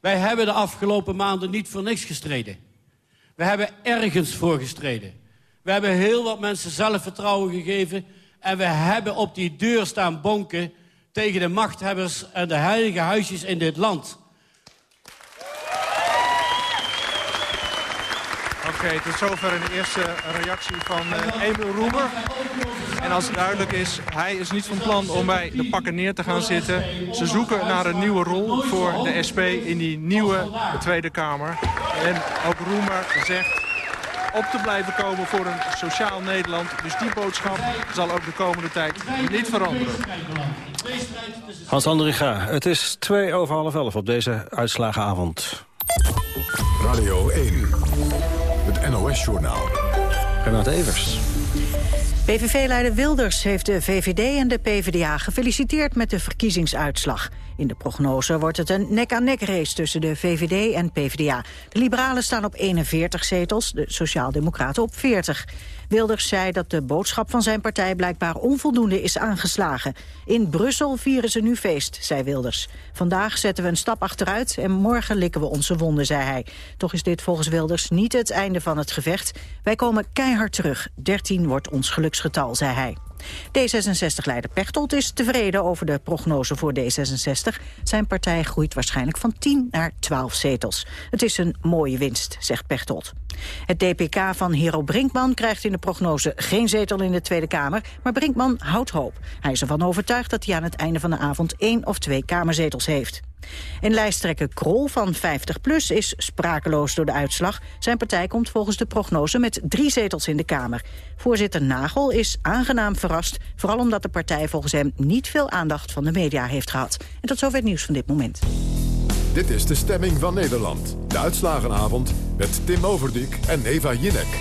Wij hebben de afgelopen maanden niet voor niks gestreden. We hebben ergens voor gestreden. We hebben heel wat mensen zelfvertrouwen gegeven... en we hebben op die deur staan bonken... tegen de machthebbers en de heilige huisjes in dit land. Oké, tot zover een eerste reactie van uh, Emil Roemer. En als het duidelijk is, hij is niet van plan om bij de pakken neer te gaan zitten. Ze zoeken naar een nieuwe rol voor de SP in die nieuwe Tweede Kamer. En ook Roemer zegt op te blijven komen voor een sociaal Nederland. Dus die boodschap zal ook de komende tijd niet veranderen. Hans Andringa, het is twee over half elf op deze uitslagenavond. Radio 1, het NOS-journaal. Renate Evers. PVV-leider Wilders heeft de VVD en de PvdA gefeliciteerd met de verkiezingsuitslag. In de prognose wordt het een nek-aan-nek race tussen de VVD en PvdA. De liberalen staan op 41 zetels, de sociaaldemocraten op 40. Wilders zei dat de boodschap van zijn partij blijkbaar onvoldoende is aangeslagen. In Brussel vieren ze nu feest, zei Wilders. Vandaag zetten we een stap achteruit en morgen likken we onze wonden, zei hij. Toch is dit volgens Wilders niet het einde van het gevecht. Wij komen keihard terug. 13 wordt ons geluksgetal, zei hij. D66-leider Pechtold is tevreden over de prognose voor D66. Zijn partij groeit waarschijnlijk van 10 naar 12 zetels. Het is een mooie winst, zegt Pechtold. Het DPK van Hero Brinkman krijgt in de prognose geen zetel in de Tweede Kamer, maar Brinkman houdt hoop. Hij is ervan overtuigd dat hij aan het einde van de avond één of twee kamerzetels heeft. En lijsttrekker Krol van 50PLUS is sprakeloos door de uitslag. Zijn partij komt volgens de prognose met drie zetels in de Kamer. Voorzitter Nagel is aangenaam verrast... vooral omdat de partij volgens hem niet veel aandacht van de media heeft gehad. En tot zover het nieuws van dit moment. Dit is de stemming van Nederland. De uitslagenavond met Tim Overdijk en Eva Jinek.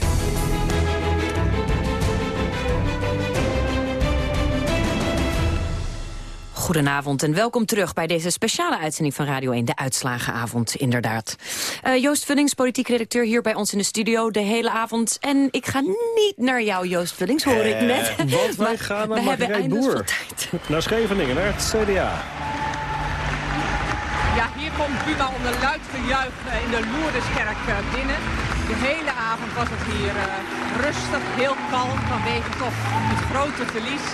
Goedenavond en welkom terug bij deze speciale uitzending van Radio 1, de Uitslagenavond, inderdaad. Uh, Joost Vullings, politiek redacteur hier bij ons in de studio de hele avond. En ik ga niet naar jou, Joost Vullings, hoor ik net. Eh, want wij gaan naar Margreet Boer, naar Scheveningen, naar het CDA. Ja, hier komt Buma onder luid gejuich eh, in de Lourdeskerk binnen. De hele avond was het hier rustig, heel kalm vanwege toch het grote verlies.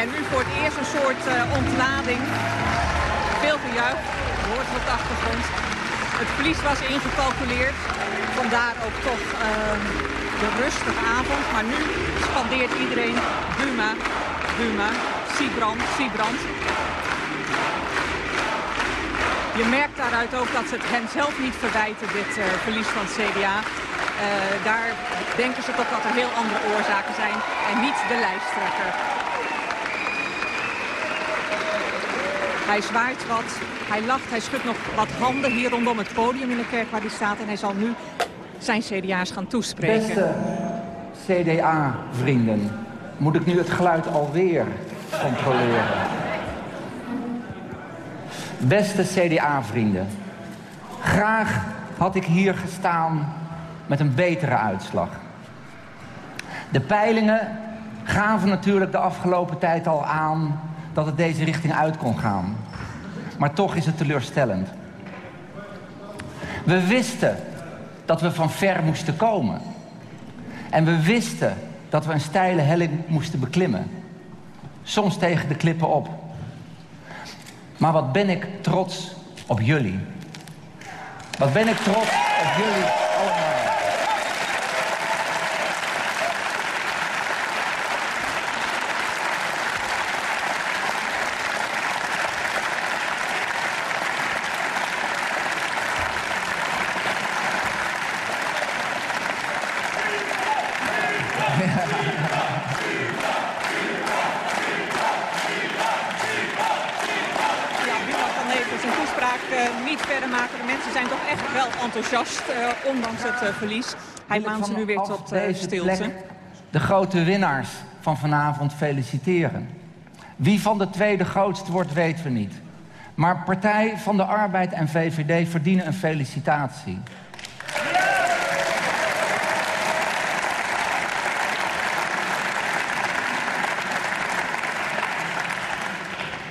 En nu voor het eerst een soort uh, ontlading. Veel gejuich, hoort op de achtergrond. Het verlies was ingecalculeerd. Vandaar ook toch ehm, de rustige avond. Maar nu spandeert iedereen Buma, Buma, Siebrand, Siebrand. Je merkt daaruit ook dat ze het hen zelf niet verwijten, dit uh, verlies van het CDA. Uh, daar denken ze toch dat er heel andere oorzaken zijn en niet de lijsttrekker. Hij zwaait wat, hij lacht, hij schudt nog wat handen hier rondom het podium in de kerk waar hij staat. En hij zal nu zijn CDA's gaan toespreken. Beste CDA-vrienden, moet ik nu het geluid alweer controleren. Beste CDA-vrienden, graag had ik hier gestaan met een betere uitslag. De peilingen gaven natuurlijk de afgelopen tijd al aan dat het deze richting uit kon gaan. Maar toch is het teleurstellend. We wisten dat we van ver moesten komen. En we wisten dat we een steile helling moesten beklimmen. Soms tegen de klippen op. Maar wat ben ik trots op jullie. Wat ben ik trots op jullie allemaal. enthousiast, uh, ondanks het uh, verlies. Hij maakt ze nu weer tot uh, stilte. de grote winnaars van vanavond feliciteren. Wie van de tweede grootst wordt, weten we niet. Maar Partij van de Arbeid en VVD verdienen een felicitatie.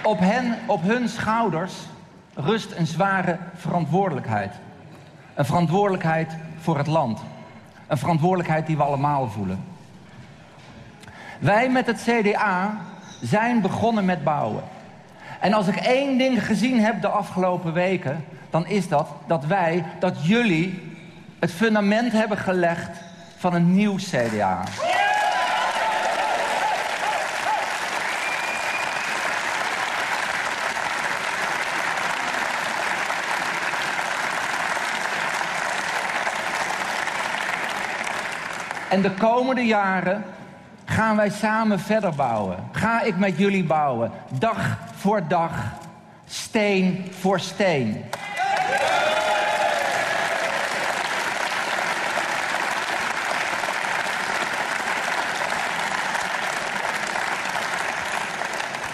Op, hen, op hun schouders rust een zware verantwoordelijkheid. Een verantwoordelijkheid voor het land. Een verantwoordelijkheid die we allemaal voelen. Wij met het CDA zijn begonnen met bouwen. En als ik één ding gezien heb de afgelopen weken, dan is dat dat wij, dat jullie het fundament hebben gelegd van een nieuw CDA. En de komende jaren gaan wij samen verder bouwen. Ga ik met jullie bouwen. Dag voor dag. Steen voor steen.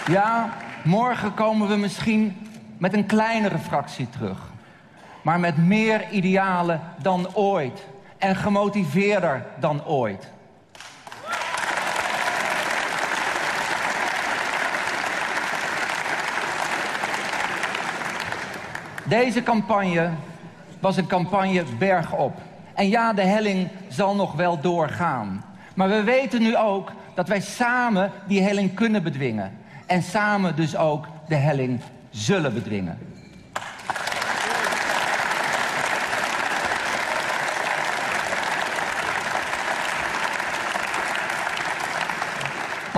Ja, morgen komen we misschien met een kleinere fractie terug. Maar met meer idealen dan ooit en gemotiveerder dan ooit. Deze campagne was een campagne bergop. En ja, de helling zal nog wel doorgaan. Maar we weten nu ook dat wij samen die helling kunnen bedwingen. En samen dus ook de helling zullen bedwingen.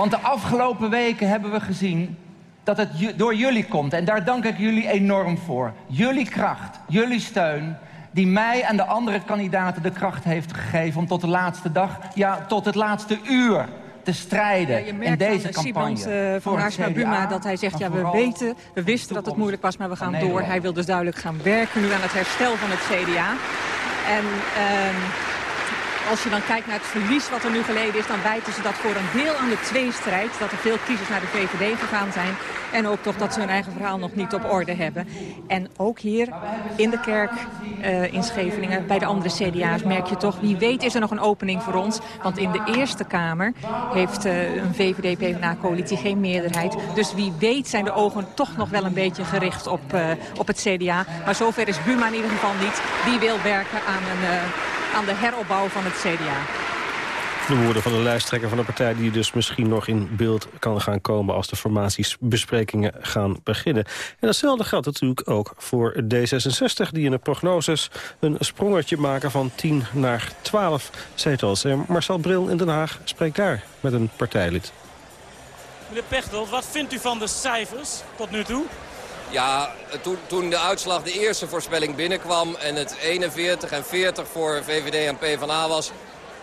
Want de afgelopen weken hebben we gezien dat het door jullie komt. En daar dank ik jullie enorm voor. Jullie kracht, jullie steun, die mij en de andere kandidaten de kracht heeft gegeven om tot de laatste dag, ja, tot het laatste uur te strijden ja, in deze campagne. Sieband, uh, van Haarsma Buma dat hij zegt, ja, we weten, we wisten dat het moeilijk was, maar we gaan door. Hij wil dus duidelijk gaan werken nu aan het herstel van het CDA. En... Uh, als je dan kijkt naar het verlies wat er nu geleden is... dan wijten ze dat voor een deel aan de tweestrijd. Dat er veel kiezers naar de VVD gegaan zijn. En ook toch dat ze hun eigen verhaal nog niet op orde hebben. En ook hier in de kerk uh, in Scheveningen, bij de andere CDA's... merk je toch, wie weet is er nog een opening voor ons. Want in de Eerste Kamer heeft uh, een VVD-PVDA-coalitie geen meerderheid. Dus wie weet zijn de ogen toch nog wel een beetje gericht op, uh, op het CDA. Maar zover is Buma in ieder geval niet. Die wil werken aan een aan de heropbouw van het CDA. De woorden van de lijsttrekker van de partij... die dus misschien nog in beeld kan gaan komen... als de formatiesbesprekingen gaan beginnen. En datzelfde geldt natuurlijk ook voor D66... die in de prognoses een sprongetje maken van 10 naar 12 zetels. En Marcel Bril in Den Haag spreekt daar met een partijlid. Meneer Pechtold, wat vindt u van de cijfers tot nu toe? Ja, toen, toen de uitslag de eerste voorspelling binnenkwam... en het 41 en 40 voor VVD en PvdA was...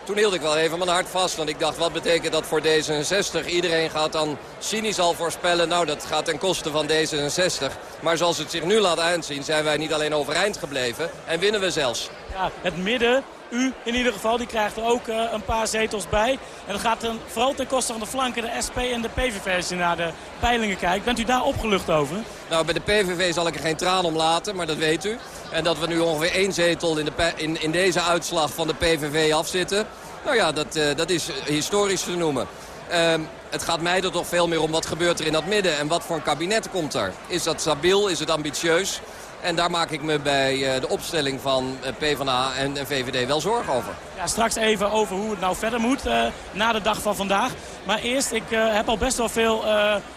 toen hield ik wel even mijn hart vast. Want ik dacht, wat betekent dat voor D66? Iedereen gaat dan cynisch al voorspellen... nou, dat gaat ten koste van D66. Maar zoals het zich nu laat aanzien... zijn wij niet alleen overeind gebleven en winnen we zelfs. Ja, het midden, u in ieder geval, die krijgt er ook uh, een paar zetels bij. En dat gaat dan vooral ten koste van de flanken, de SP en de PVV als je naar de peilingen kijkt. Bent u daar opgelucht over? Nou, bij de PVV zal ik er geen traan om laten, maar dat weet u. En dat we nu ongeveer één zetel in, de, in, in deze uitslag van de PVV afzitten... nou ja, dat, uh, dat is historisch te noemen. Uh, het gaat mij er toch veel meer om wat gebeurt er in dat midden en wat voor een kabinet komt er. Is dat stabiel? Is het ambitieus? En daar maak ik me bij uh, de opstelling van uh, PvdA en, en, VVD wel zorgen over. Ja, straks even over hoe het nou verder moet uh, na de dag van vandaag. Maar eerst, ik heb al best wel veel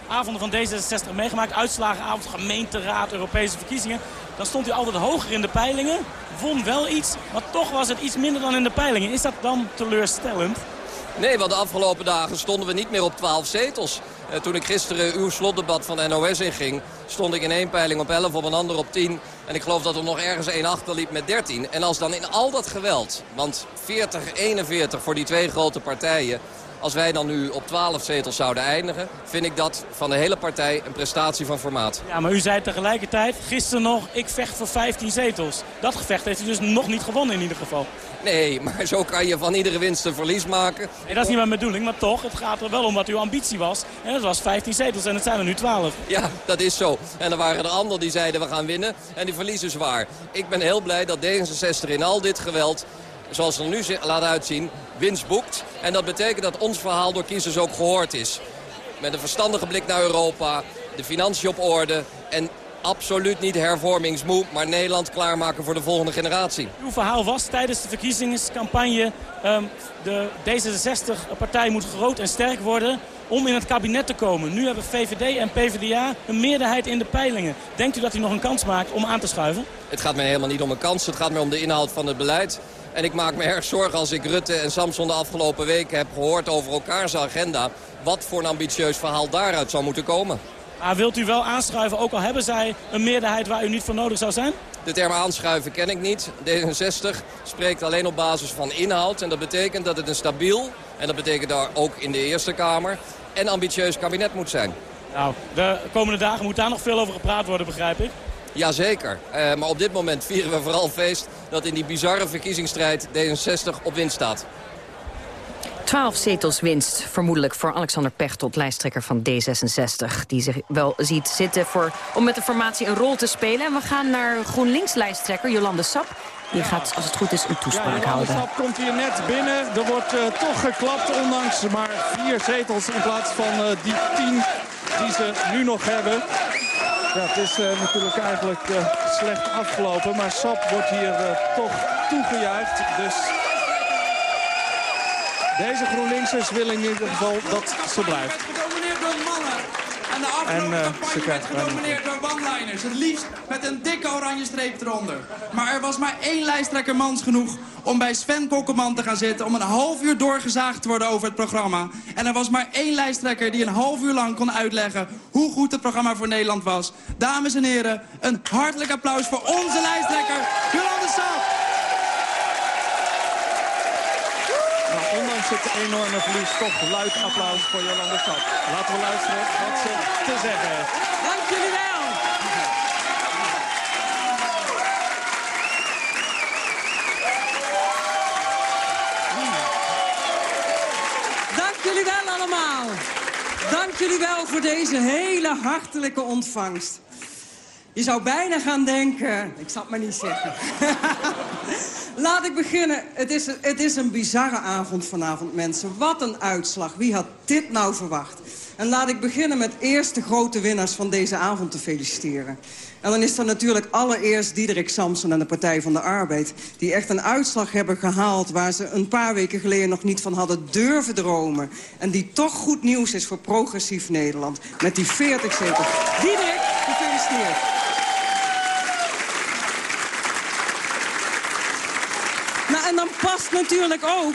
avonden van D66 meegemaakt. Uitslagenavond, gemeenteraad, Europese verkiezingen. Dan stond hij altijd hoger in de peilingen. Won wel iets, maar toch was het iets minder dan in de peilingen. Is dat dan teleurstellend? Nee, want de afgelopen dagen stonden we niet meer op 12 zetels. Uh, toen ik gisteren uw slotdebat van de NOS inging... stond ik in één peiling op 11, op een ander op 10. En ik geloof dat er nog ergens één achterliep met 13. En als dan in al dat geweld, want 40, 41 voor die twee grote partijen... Als wij dan nu op 12 zetels zouden eindigen... vind ik dat van de hele partij een prestatie van formaat. Ja, maar u zei tegelijkertijd, gisteren nog, ik vecht voor 15 zetels. Dat gevecht heeft u dus nog niet gewonnen in ieder geval. Nee, maar zo kan je van iedere winst een verlies maken. Nee, dat is niet mijn bedoeling, maar toch, het gaat er wel om wat uw ambitie was. En dat was 15 zetels en het zijn er nu 12. Ja, dat is zo. En er waren er anderen die zeiden we gaan winnen en die verliezen zwaar. Ik ben heel blij dat D66 in al dit geweld zoals het er nu laat uitzien, winst boekt. En dat betekent dat ons verhaal door kiezers ook gehoord is. Met een verstandige blik naar Europa, de financiën op orde... en absoluut niet hervormingsmoe, maar Nederland klaarmaken voor de volgende generatie. Uw verhaal was tijdens de verkiezingscampagne... Um, de D66-partij moet groot en sterk worden om in het kabinet te komen. Nu hebben VVD en PvdA een meerderheid in de peilingen. Denkt u dat u nog een kans maakt om aan te schuiven? Het gaat mij helemaal niet om een kans. Het gaat mij om de inhoud van het beleid. En ik maak me erg zorgen als ik Rutte en Samson de afgelopen weken heb gehoord over elkaars agenda. Wat voor een ambitieus verhaal daaruit zou moeten komen. Maar wilt u wel aanschuiven, ook al hebben zij een meerderheid waar u niet voor nodig zou zijn? De term aanschuiven ken ik niet. D66 spreekt alleen op basis van inhoud. En dat betekent dat het een stabiel, en dat betekent daar ook in de Eerste Kamer, en ambitieus kabinet moet zijn. Nou, de komende dagen moet daar nog veel over gepraat worden, begrijp ik. Jazeker, uh, maar op dit moment vieren we vooral feest dat in die bizarre verkiezingsstrijd D66 op winst staat. 12 zetels winst, vermoedelijk voor Alexander Pechtold, lijsttrekker van D66. Die zich wel ziet zitten voor, om met de formatie een rol te spelen. En we gaan naar GroenLinks-lijsttrekker Jolande Sap. Die gaat, als het goed is, een toespraak ja, houden. Sap komt hier net binnen. Er wordt uh, toch geklapt, ondanks maar vier zetels in plaats van uh, die tien die ze nu nog hebben. Ja, het is uh, natuurlijk eigenlijk slecht afgelopen. Maar Sap wordt hier toch toegejuicht. Dus deze GroenLinksers willen in ieder geval dat ze blijft. Gedomineerd door mannen. En de afgelopen en, campagne werd gedomineerd door one-liners. Het liefst met een dikke oranje streep eronder. Maar er was maar één lijsttrekker mans genoeg om bij Sven Kokkelman te gaan zitten... om een half uur doorgezaagd te worden over het programma. En er was maar één lijsttrekker die een half uur lang kon uitleggen... hoe goed het programma voor Nederland was. Dames en heren, een hartelijk applaus voor onze lijsttrekker, Jolande Sap. Nou, ondanks het enorme verlies toch luid applaus voor Jolande Sap. Laten we luisteren wat ze te zeggen heeft. Dank jullie wel. Dank jullie wel allemaal. Dank jullie wel voor deze hele hartelijke ontvangst. Je zou bijna gaan denken... Ik zal het maar niet zeggen. Laat ik beginnen. Het is, het is een bizarre avond vanavond, mensen. Wat een uitslag. Wie had dit nou verwacht? En laat ik beginnen met eerst de grote winnaars van deze avond te feliciteren. En dan is er natuurlijk allereerst Diederik Samson en de Partij van de Arbeid... die echt een uitslag hebben gehaald waar ze een paar weken geleden nog niet van hadden durven dromen. En die toch goed nieuws is voor progressief Nederland. Met die 40 zetels. Diederik, gefeliciteerd. Nou, en dan past natuurlijk ook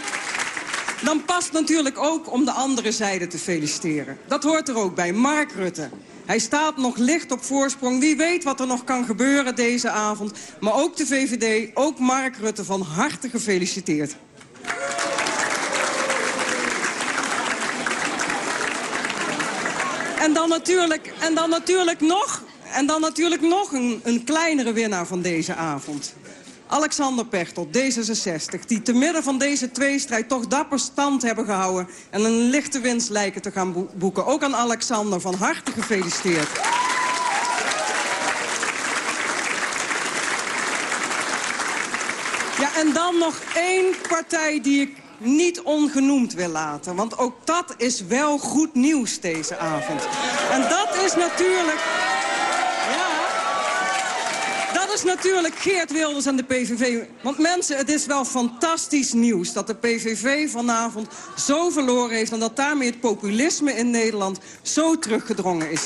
dan past natuurlijk ook om de andere zijde te feliciteren. Dat hoort er ook bij, Mark Rutte. Hij staat nog licht op voorsprong. Wie weet wat er nog kan gebeuren deze avond. Maar ook de VVD, ook Mark Rutte, van harte gefeliciteerd. En dan natuurlijk, en dan natuurlijk nog, en dan natuurlijk nog een, een kleinere winnaar van deze avond. Alexander Pechtold, D66, die te midden van deze tweestrijd toch dapper stand hebben gehouden... en een lichte winst lijken te gaan boeken. Ook aan Alexander van harte gefeliciteerd. Ja, en dan nog één partij die ik niet ongenoemd wil laten. Want ook dat is wel goed nieuws deze avond. En dat is natuurlijk is natuurlijk Geert Wilders en de PVV. Want mensen, het is wel fantastisch nieuws dat de PVV vanavond zo verloren heeft... en dat daarmee het populisme in Nederland zo teruggedrongen is.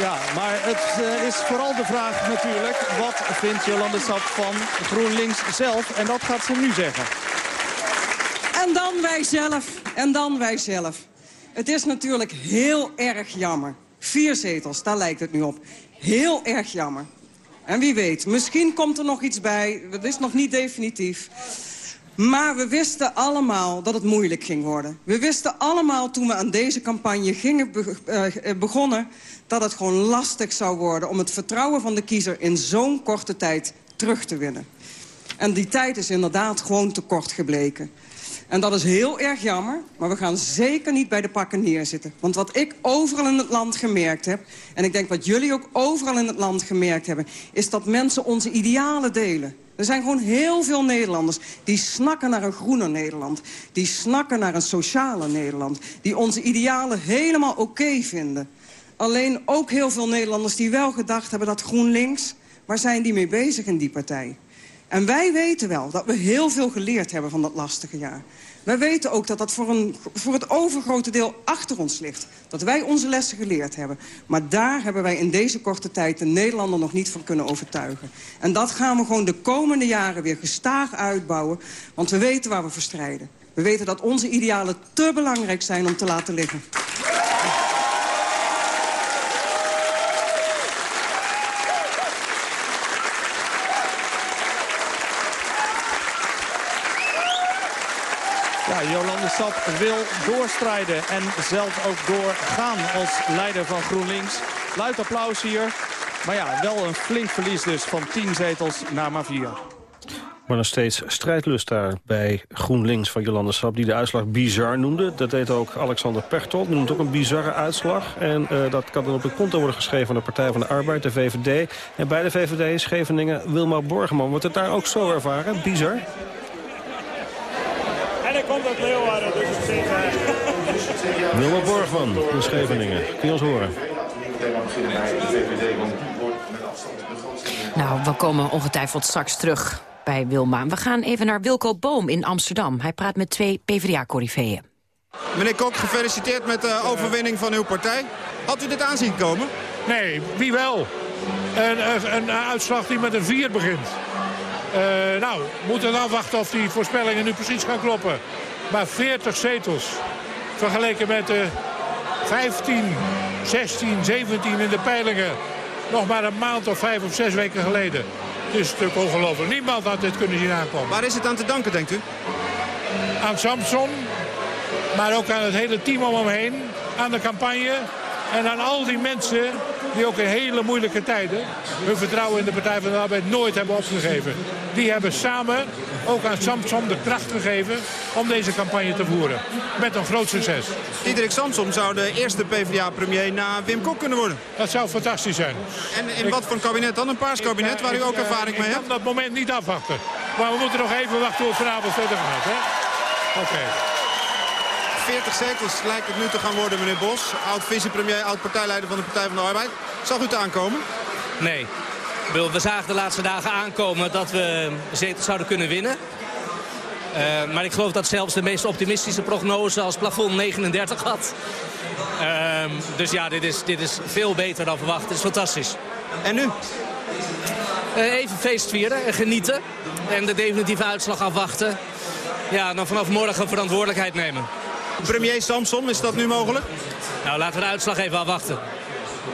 Ja, maar het uh, is vooral de vraag natuurlijk... wat vindt Jolande Sap van GroenLinks zelf? En dat gaat ze nu zeggen. Wij zelf. En dan wij zelf. Het is natuurlijk heel erg jammer. Vier zetels, daar lijkt het nu op. Heel erg jammer. En wie weet, misschien komt er nog iets bij. Het is nog niet definitief. Maar we wisten allemaal dat het moeilijk ging worden. We wisten allemaal toen we aan deze campagne gingen uh, begonnen... dat het gewoon lastig zou worden om het vertrouwen van de kiezer... in zo'n korte tijd terug te winnen. En die tijd is inderdaad gewoon te kort gebleken. En dat is heel erg jammer, maar we gaan zeker niet bij de pakken neerzitten. Want wat ik overal in het land gemerkt heb... en ik denk wat jullie ook overal in het land gemerkt hebben... is dat mensen onze idealen delen. Er zijn gewoon heel veel Nederlanders die snakken naar een groener Nederland. Die snakken naar een sociale Nederland. Die onze idealen helemaal oké vinden. Alleen ook heel veel Nederlanders die wel gedacht hebben dat GroenLinks... waar zijn die mee bezig in die partij? En wij weten wel dat we heel veel geleerd hebben van dat lastige jaar. Wij weten ook dat dat voor, een, voor het overgrote deel achter ons ligt. Dat wij onze lessen geleerd hebben. Maar daar hebben wij in deze korte tijd de Nederlander nog niet van kunnen overtuigen. En dat gaan we gewoon de komende jaren weer gestaag uitbouwen. Want we weten waar we voor strijden. We weten dat onze idealen te belangrijk zijn om te laten liggen. Sap wil doorstrijden en zelf ook doorgaan als leider van GroenLinks. Luid applaus hier. Maar ja, wel een flink verlies dus van 10 zetels naar maar 4. Maar nog steeds strijdlust daar bij GroenLinks van Jolande Sap... die de uitslag bizar noemde. Dat deed ook Alexander Pechtold. Noemt ook een bizarre uitslag. En uh, dat kan dan op de konto worden geschreven van de Partij van de Arbeid, de VVD. En bij de VVD Scheveningen Wilma Borgeman. Wordt het daar ook zo ervaren? Bizar? Komt uit Leeuwarden, dus het zit... Wilma Borgman in Scheveningen. Kun je ons horen? Nou, we komen ongetwijfeld straks terug bij Wilma. We gaan even naar Wilco Boom in Amsterdam. Hij praat met twee PvdA-corifeeën. Meneer Kok, gefeliciteerd met de overwinning van uw partij. Had u dit aanzien komen? Nee, wie wel? Een, een, een uitslag die met een 4 begint. Uh, nou, we moeten afwachten of die voorspellingen nu precies gaan kloppen. Maar 40 zetels vergeleken met de 15, 16, 17 in de peilingen. Nog maar een maand of vijf of zes weken geleden. Het is natuurlijk ongelooflijk. Niemand had dit kunnen zien aankomen. Waar is het aan te danken, denkt u? Aan Samson, maar ook aan het hele team om hem heen. Aan de campagne en aan al die mensen die ook in hele moeilijke tijden hun vertrouwen in de Partij van de Arbeid nooit hebben opgegeven. Die hebben samen ook aan Samson de kracht gegeven om deze campagne te voeren. Met een groot succes. Diederik Samsom zou de eerste PvdA-premier na Wim Kok kunnen worden. Dat zou fantastisch zijn. En in wat voor een kabinet dan? Een paars kabinet waar u ook ervaring mee hebt? Ik kan dat moment niet afwachten. Maar we moeten nog even wachten hoe het vanavond verder gaat. Oké. 40 zetels lijkt het nu te gaan worden, meneer Bos. Oud-vicepremier, oud-partijleider van de Partij van de Arbeid. Zag u het aankomen? Nee. We zagen de laatste dagen aankomen dat we zetels zouden kunnen winnen. Uh, maar ik geloof dat zelfs de meest optimistische prognose als plafond 39 had. Uh, dus ja, dit is, dit is veel beter dan verwacht. Het is fantastisch. En nu? Uh, even feest vieren en genieten. En de definitieve uitslag afwachten. Ja, dan vanaf morgen verantwoordelijkheid nemen. Premier Samson, is dat nu mogelijk? Nou, laten we de uitslag even afwachten.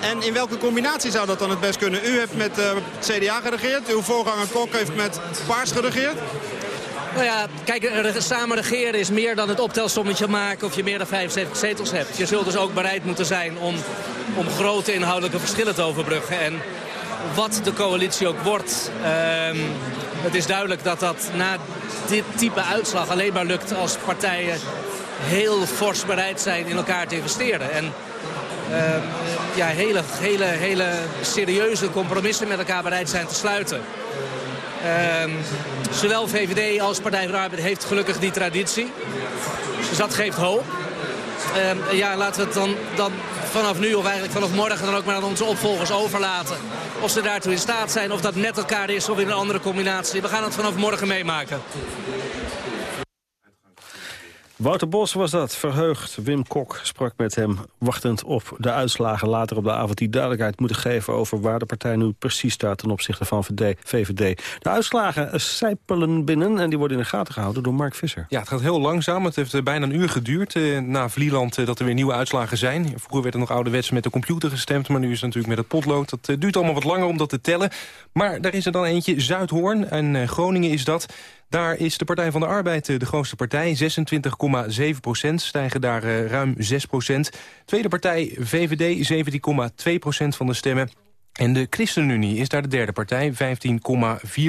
En in welke combinatie zou dat dan het best kunnen? U heeft met uh, het CDA geregeerd. Uw voorganger Kok heeft met Paars geregeerd. Nou ja, kijk, samen regeren is meer dan het optelsommetje maken of je meer dan 75 zetels hebt. Je zult dus ook bereid moeten zijn om, om grote inhoudelijke verschillen te overbruggen. En wat de coalitie ook wordt, uh, het is duidelijk dat dat na dit type uitslag alleen maar lukt als partijen heel fors bereid zijn in elkaar te investeren. En uh, ja, hele, hele, hele serieuze compromissen met elkaar bereid zijn te sluiten. Uh, zowel VVD als Partij van de Arbeid heeft gelukkig die traditie. Dus dat geeft hoop. Uh, ja, laten we het dan, dan vanaf nu of eigenlijk vanaf morgen dan ook maar aan onze opvolgers overlaten. Of ze daartoe in staat zijn, of dat met elkaar is of in een andere combinatie. We gaan het vanaf morgen meemaken. Wouter Bos was dat, verheugd. Wim Kok sprak met hem, wachtend op de uitslagen later op de avond... die duidelijkheid moeten geven over waar de partij nu precies staat... ten opzichte van VVD. De uitslagen sijpelen binnen en die worden in de gaten gehouden door Mark Visser. Ja, het gaat heel langzaam. Het heeft bijna een uur geduurd eh, na Vlieland eh, dat er weer nieuwe uitslagen zijn. Vroeger werd er nog ouderwets met de computer gestemd... maar nu is het natuurlijk met het potlood. Dat eh, duurt allemaal wat langer om dat te tellen. Maar daar is er dan eentje, Zuidhoorn. En eh, Groningen is dat. Daar is de Partij van de Arbeid eh, de grootste partij. 26,7 procent, stijgen daar uh, ruim 6 procent. Tweede partij VVD, 17,2 procent van de stemmen. En de ChristenUnie is daar de derde partij, 15,4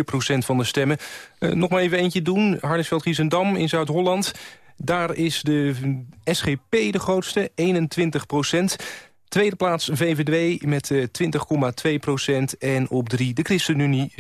procent van de stemmen. Uh, nog maar even eentje doen, Harnisveld-Giessendam in Zuid-Holland. Daar is de SGP de grootste, 21 procent. Tweede plaats VVD met 20,2 eh, procent. En op drie de ChristenUnie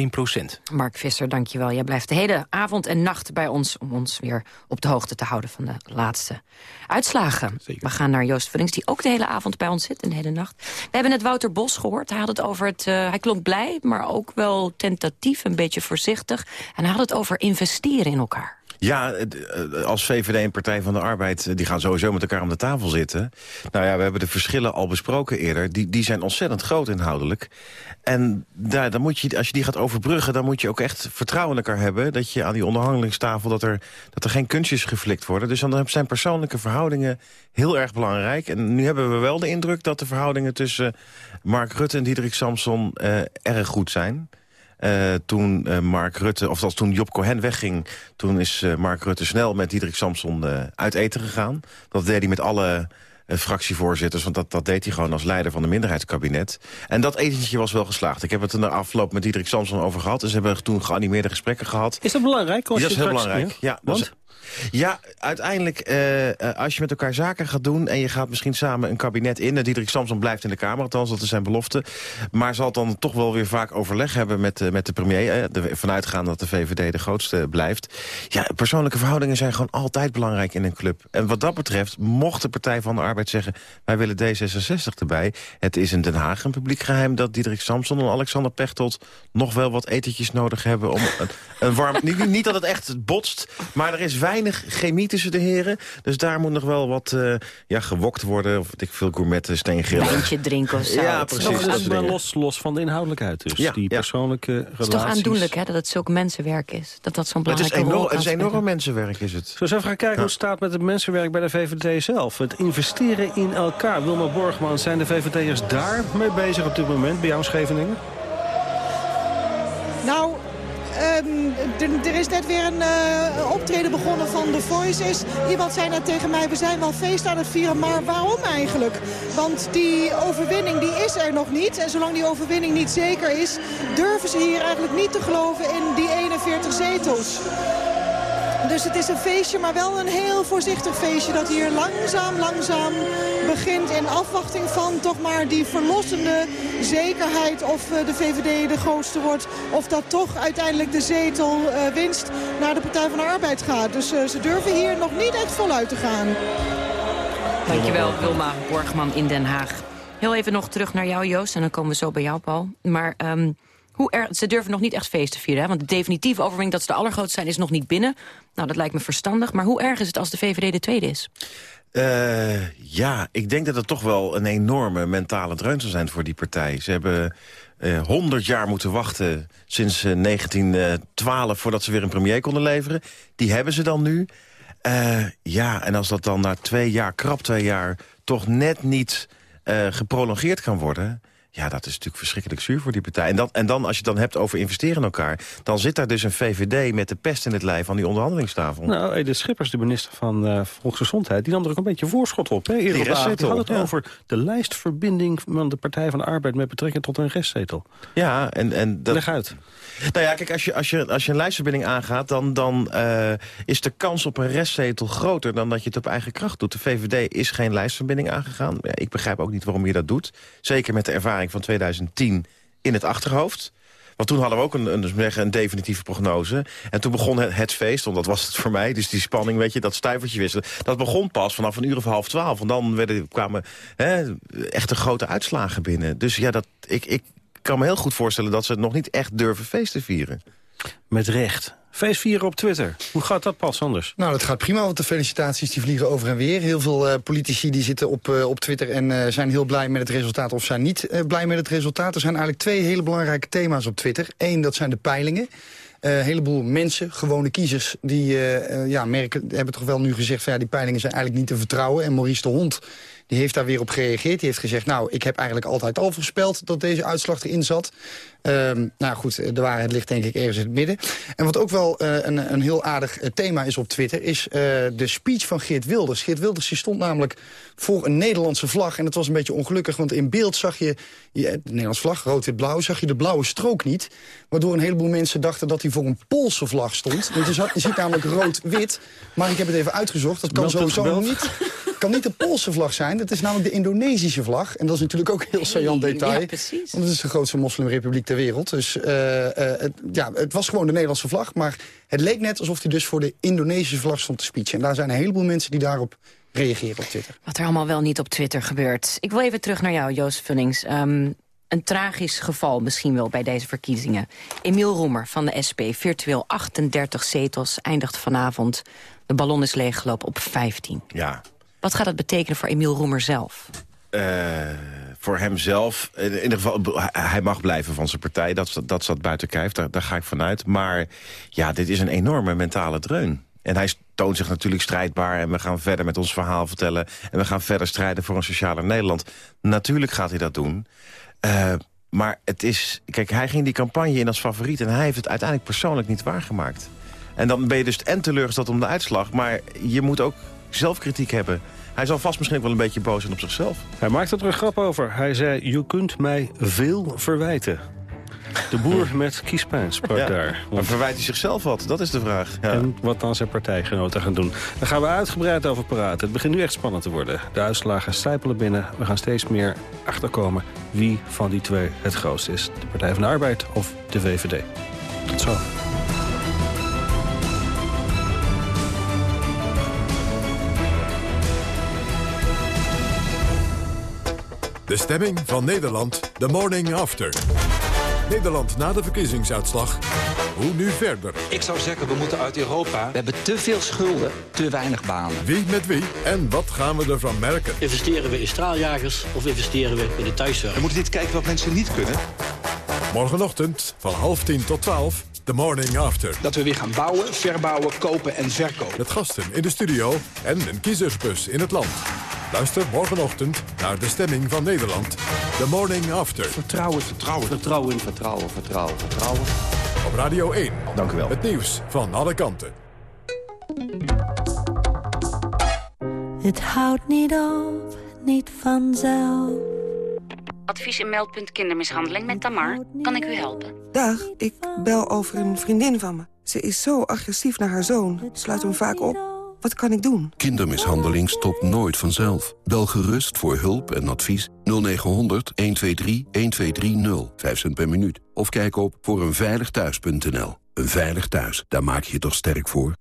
17,1 procent. Mark Visser, dankjewel. Jij blijft de hele avond en nacht bij ons... om ons weer op de hoogte te houden van de laatste uitslagen. We gaan naar Joost Vullings, die ook de hele avond bij ons zit. En de hele nacht. We hebben het Wouter Bos gehoord. Hij had het over het... Uh, hij klonk blij, maar ook wel tentatief, een beetje voorzichtig. En hij had het over investeren in elkaar. Ja, eh, als VVD en Partij van de Arbeid... Eh, die gaan sowieso met elkaar om de tafel zitten. Nou ja, we hebben de verschillen al besproken eerder. Die, die zijn ontzettend groot inhoudelijk. En daar, dan moet je, als je die gaat overbruggen... dan moet je ook echt elkaar hebben... dat je aan die onderhandelingstafel... dat er, dat er geen kunstjes geflikt worden. Dus dan zijn persoonlijke verhoudingen heel erg belangrijk. En nu hebben we wel de indruk dat de verhoudingen tussen Mark Rutte en Diederik Samson... Erg goed zijn... Uh, toen uh, Mark Rutte, of als toen Job Cohen wegging... toen is uh, Mark Rutte snel met Diederik Samson uit eten gegaan. Dat deed hij met alle fractievoorzitters... want dat, dat deed hij gewoon als leider van de minderheidskabinet. En dat etentje was wel geslaagd. Ik heb het in de afloop met Diederik Samson over gehad. En ze hebben toen geanimeerde gesprekken gehad. Is dat belangrijk? Ja, dat is heel belangrijk. Ja, want? Ja, uiteindelijk, uh, als je met elkaar zaken gaat doen... en je gaat misschien samen een kabinet in... en Diederik Samson blijft in de Kamer, althans dat is zijn belofte... maar zal dan toch wel weer vaak overleg hebben met, uh, met de premier... Uh, vanuitgaan dat de VVD de grootste blijft. Ja, persoonlijke verhoudingen zijn gewoon altijd belangrijk in een club. En wat dat betreft mocht de Partij van de Arbeid zeggen... wij willen D66 erbij. Het is in Den Haag een publiek geheim dat Diederik Samson en Alexander Pechtold... nog wel wat etentjes nodig hebben om een, een warm... niet, niet dat het echt botst, maar er is weinig chemie tussen de heren. Dus daar moet nog wel wat uh, ja, gewokt worden. Of ik veel gourmetten, steengrillen. Wijntje drinken of zo. Ja, precies. Dat maar los, los van de inhoudelijkheid dus. Ja, die persoonlijke ja. relaties. Het is toch aandoenlijk hè, dat het zulk mensenwerk is. Dat dat zo'n belangrijke het is enorm, Het is enorm mensenwerk is het. Zullen we even gaan kijken hoe het staat met het mensenwerk bij de VVD zelf? Het investeren in elkaar. Wilma Borgman, zijn de VVD'ers daar mee bezig op dit moment bij jou Scheveningen? Nou, er is net weer een uh, optreden begonnen van The Voices. Iemand zei net tegen mij, we zijn wel feest aan het vieren, maar waarom eigenlijk? Want die overwinning die is er nog niet. En zolang die overwinning niet zeker is, durven ze hier eigenlijk niet te geloven in die 41 zetels. Dus het is een feestje, maar wel een heel voorzichtig feestje... dat hier langzaam, langzaam begint in afwachting van toch maar die verlossende zekerheid... of eh, de VVD de grootste wordt, of dat toch uiteindelijk de zetel uh, winst naar de Partij van de Arbeid gaat. Dus uh, ze durven hier nog niet echt voluit te gaan. Dankjewel, Wilma Borgman in Den Haag. Heel even nog terug naar jou, Joost, en dan komen we zo bij jou, Paul. Maar um, hoe er, ze durven nog niet echt feest te vieren. Hè? Want de definitieve overwinning dat ze de allergrootste zijn is nog niet binnen. Nou, dat lijkt me verstandig. Maar hoe erg is het als de VVD de tweede is? Uh, ja, ik denk dat het toch wel een enorme mentale dreun zal zijn voor die partij. Ze hebben uh, 100 jaar moeten wachten sinds uh, 1912 voordat ze weer een premier konden leveren. Die hebben ze dan nu. Ja, en als dat dan na twee jaar, krap twee jaar, toch net niet geprolongeerd kan worden... Ja, dat is natuurlijk verschrikkelijk zuur voor die partij. En dan, en dan als je het dan hebt over investeren in elkaar... dan zit daar dus een VVD met de pest in het lijf van die onderhandelingstafel. Nou, Edith Schippers, de minister van uh, Volksgezondheid... die nam er ook een beetje voorschot op. Hè? Eerder die had het over de lijstverbinding van de Partij van de Arbeid... met betrekking tot een restzetel. Ja, en, en dat... Leg uit. Nou ja, kijk, als je, als je, als je een lijstverbinding aangaat... dan, dan uh, is de kans op een restzetel groter dan dat je het op eigen kracht doet. De VVD is geen lijstverbinding aangegaan. Ja, ik begrijp ook niet waarom je dat doet. Zeker met de ervaring van 2010 in het achterhoofd. Want toen hadden we ook een, een, een definitieve prognose. En toen begon het, feest, want dat was het voor mij. Dus die spanning, weet je, dat stuivertje wisselen. Dat begon pas vanaf een uur of half twaalf. En dan werden, kwamen hè, echte grote uitslagen binnen. Dus ja, dat, ik, ik kan me heel goed voorstellen dat ze het nog niet echt durven feest te vieren. Met recht. Feest vieren op Twitter. Hoe gaat dat pas anders? Nou, dat gaat prima, want de felicitaties die vliegen over en weer. Heel veel uh, politici die zitten op, uh, op Twitter en uh, zijn heel blij met het resultaat... of zijn niet blij met het resultaat. Er zijn eigenlijk twee hele belangrijke thema's op Twitter. Eén, dat zijn de peilingen. Een heleboel mensen, gewone kiezers, die ja, merken, hebben toch wel nu gezegd... Van, ja, die peilingen zijn eigenlijk niet te vertrouwen. En Maurice de Hond die heeft daar weer op gereageerd. Die heeft gezegd, nou, ik heb eigenlijk altijd al voorspeld dat deze uitslag erin zat. Um, nou goed, de waarheid ligt denk ik ergens in het midden. En wat ook wel uh, een, een heel aardig uh, thema is op Twitter... is uh, de speech van Geert Wilders. Geert Wilders die stond namelijk voor een Nederlandse vlag. En dat was een beetje ongelukkig, want in beeld zag je... je de Nederlandse vlag, rood-wit-blauw, zag je de blauwe strook niet. Waardoor een heleboel mensen dachten dat hij voor een Poolse vlag stond. Want je, zat, je ziet namelijk rood-wit. Maar ik heb het even uitgezocht, dat kan sowieso niet kan niet de Poolse vlag zijn. Dat is namelijk de Indonesische vlag. En dat is natuurlijk ook een heel saillant detail. Ja, precies. Want het is de grootste moslimrepubliek ter wereld. Dus uh, uh, het, ja, het was gewoon de Nederlandse vlag. Maar het leek net alsof hij dus voor de Indonesische vlag stond te speechen. En daar zijn een heleboel mensen die daarop reageren op Twitter. Wat er allemaal wel niet op Twitter gebeurt. Ik wil even terug naar jou, Joost Vullings. Um, een tragisch geval misschien wel bij deze verkiezingen. Emiel Roemer van de SP, virtueel 38 zetels, eindigt vanavond. De ballon is leeggelopen op 15. Ja, wat gaat dat betekenen voor Emiel Roemer zelf? Uh, voor hemzelf, in, in ieder geval, hij mag blijven van zijn partij. Dat, dat zat buiten kijf, daar, ga ik vanuit. Maar ja, dit is een enorme mentale dreun. En hij toont zich natuurlijk strijdbaar en we gaan verder met ons verhaal vertellen. En we gaan verder strijden voor een socialer Nederland. Natuurlijk gaat hij dat doen. Uh, maar het is... Kijk, hij ging die campagne in als favoriet... en hij heeft het uiteindelijk persoonlijk niet waargemaakt. En dan ben je dus en teleurgesteld om de uitslag... maar je moet ook zelfkritiek hebben. Hij zal vast misschien wel een beetje boos zijn op zichzelf. Hij maakte er een grap over. Hij zei, je kunt mij veel verwijten. De boer met kiespijn sprak ja, daar. Maar verwijt hij zichzelf wat? Dat is de vraag. Ja. En wat dan zijn partijgenoten gaan doen. Daar gaan we uitgebreid over praten. Het begint nu echt spannend te worden. De uitslagen stijpelen binnen. We gaan steeds meer achterkomen wie van die twee het grootste is. De Partij van de Arbeid of de VVD. Tot zo. De stemming van Nederland, the morning after. Nederland na de verkiezingsuitslag. Hoe nu verder? Ik zou zeggen, we moeten uit Europa. We hebben te veel schulden, te weinig banen. Wie met wie en wat gaan we ervan merken? Investeren we in straaljagers of investeren we in de thuiszorg? We moeten niet kijken wat mensen niet kunnen. Morgenochtend van half tien tot twaalf. The Morning After. Dat we weer gaan bouwen, verbouwen, kopen en verkopen. Met gasten in de studio en een kiezersbus in het land. Luister morgenochtend naar de stemming van Nederland. The Morning After. Vertrouwen, vertrouwen. Vertrouwen, vertrouwen, vertrouwen, vertrouwen. Op Radio 1. Dank u wel. Het nieuws van alle kanten. Het houdt niet op, niet vanzelf. Advies en meldpunt kindermishandeling met Tamar. Kan ik u helpen? Dag, ik bel over een vriendin van me. Ze is zo agressief naar haar zoon. Sluit hem vaak op. Wat kan ik doen? Kindermishandeling stopt nooit vanzelf. Bel gerust voor hulp en advies 0900 123 1230. 5 cent per minuut. Of kijk op voor eenveiligthuis.nl. Een veilig thuis, daar maak je je toch sterk voor?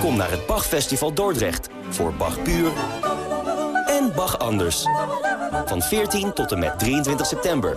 Kom naar het Bachfestival Dordrecht voor Bach Puur en Bach Anders. Van 14 tot en met 23 september.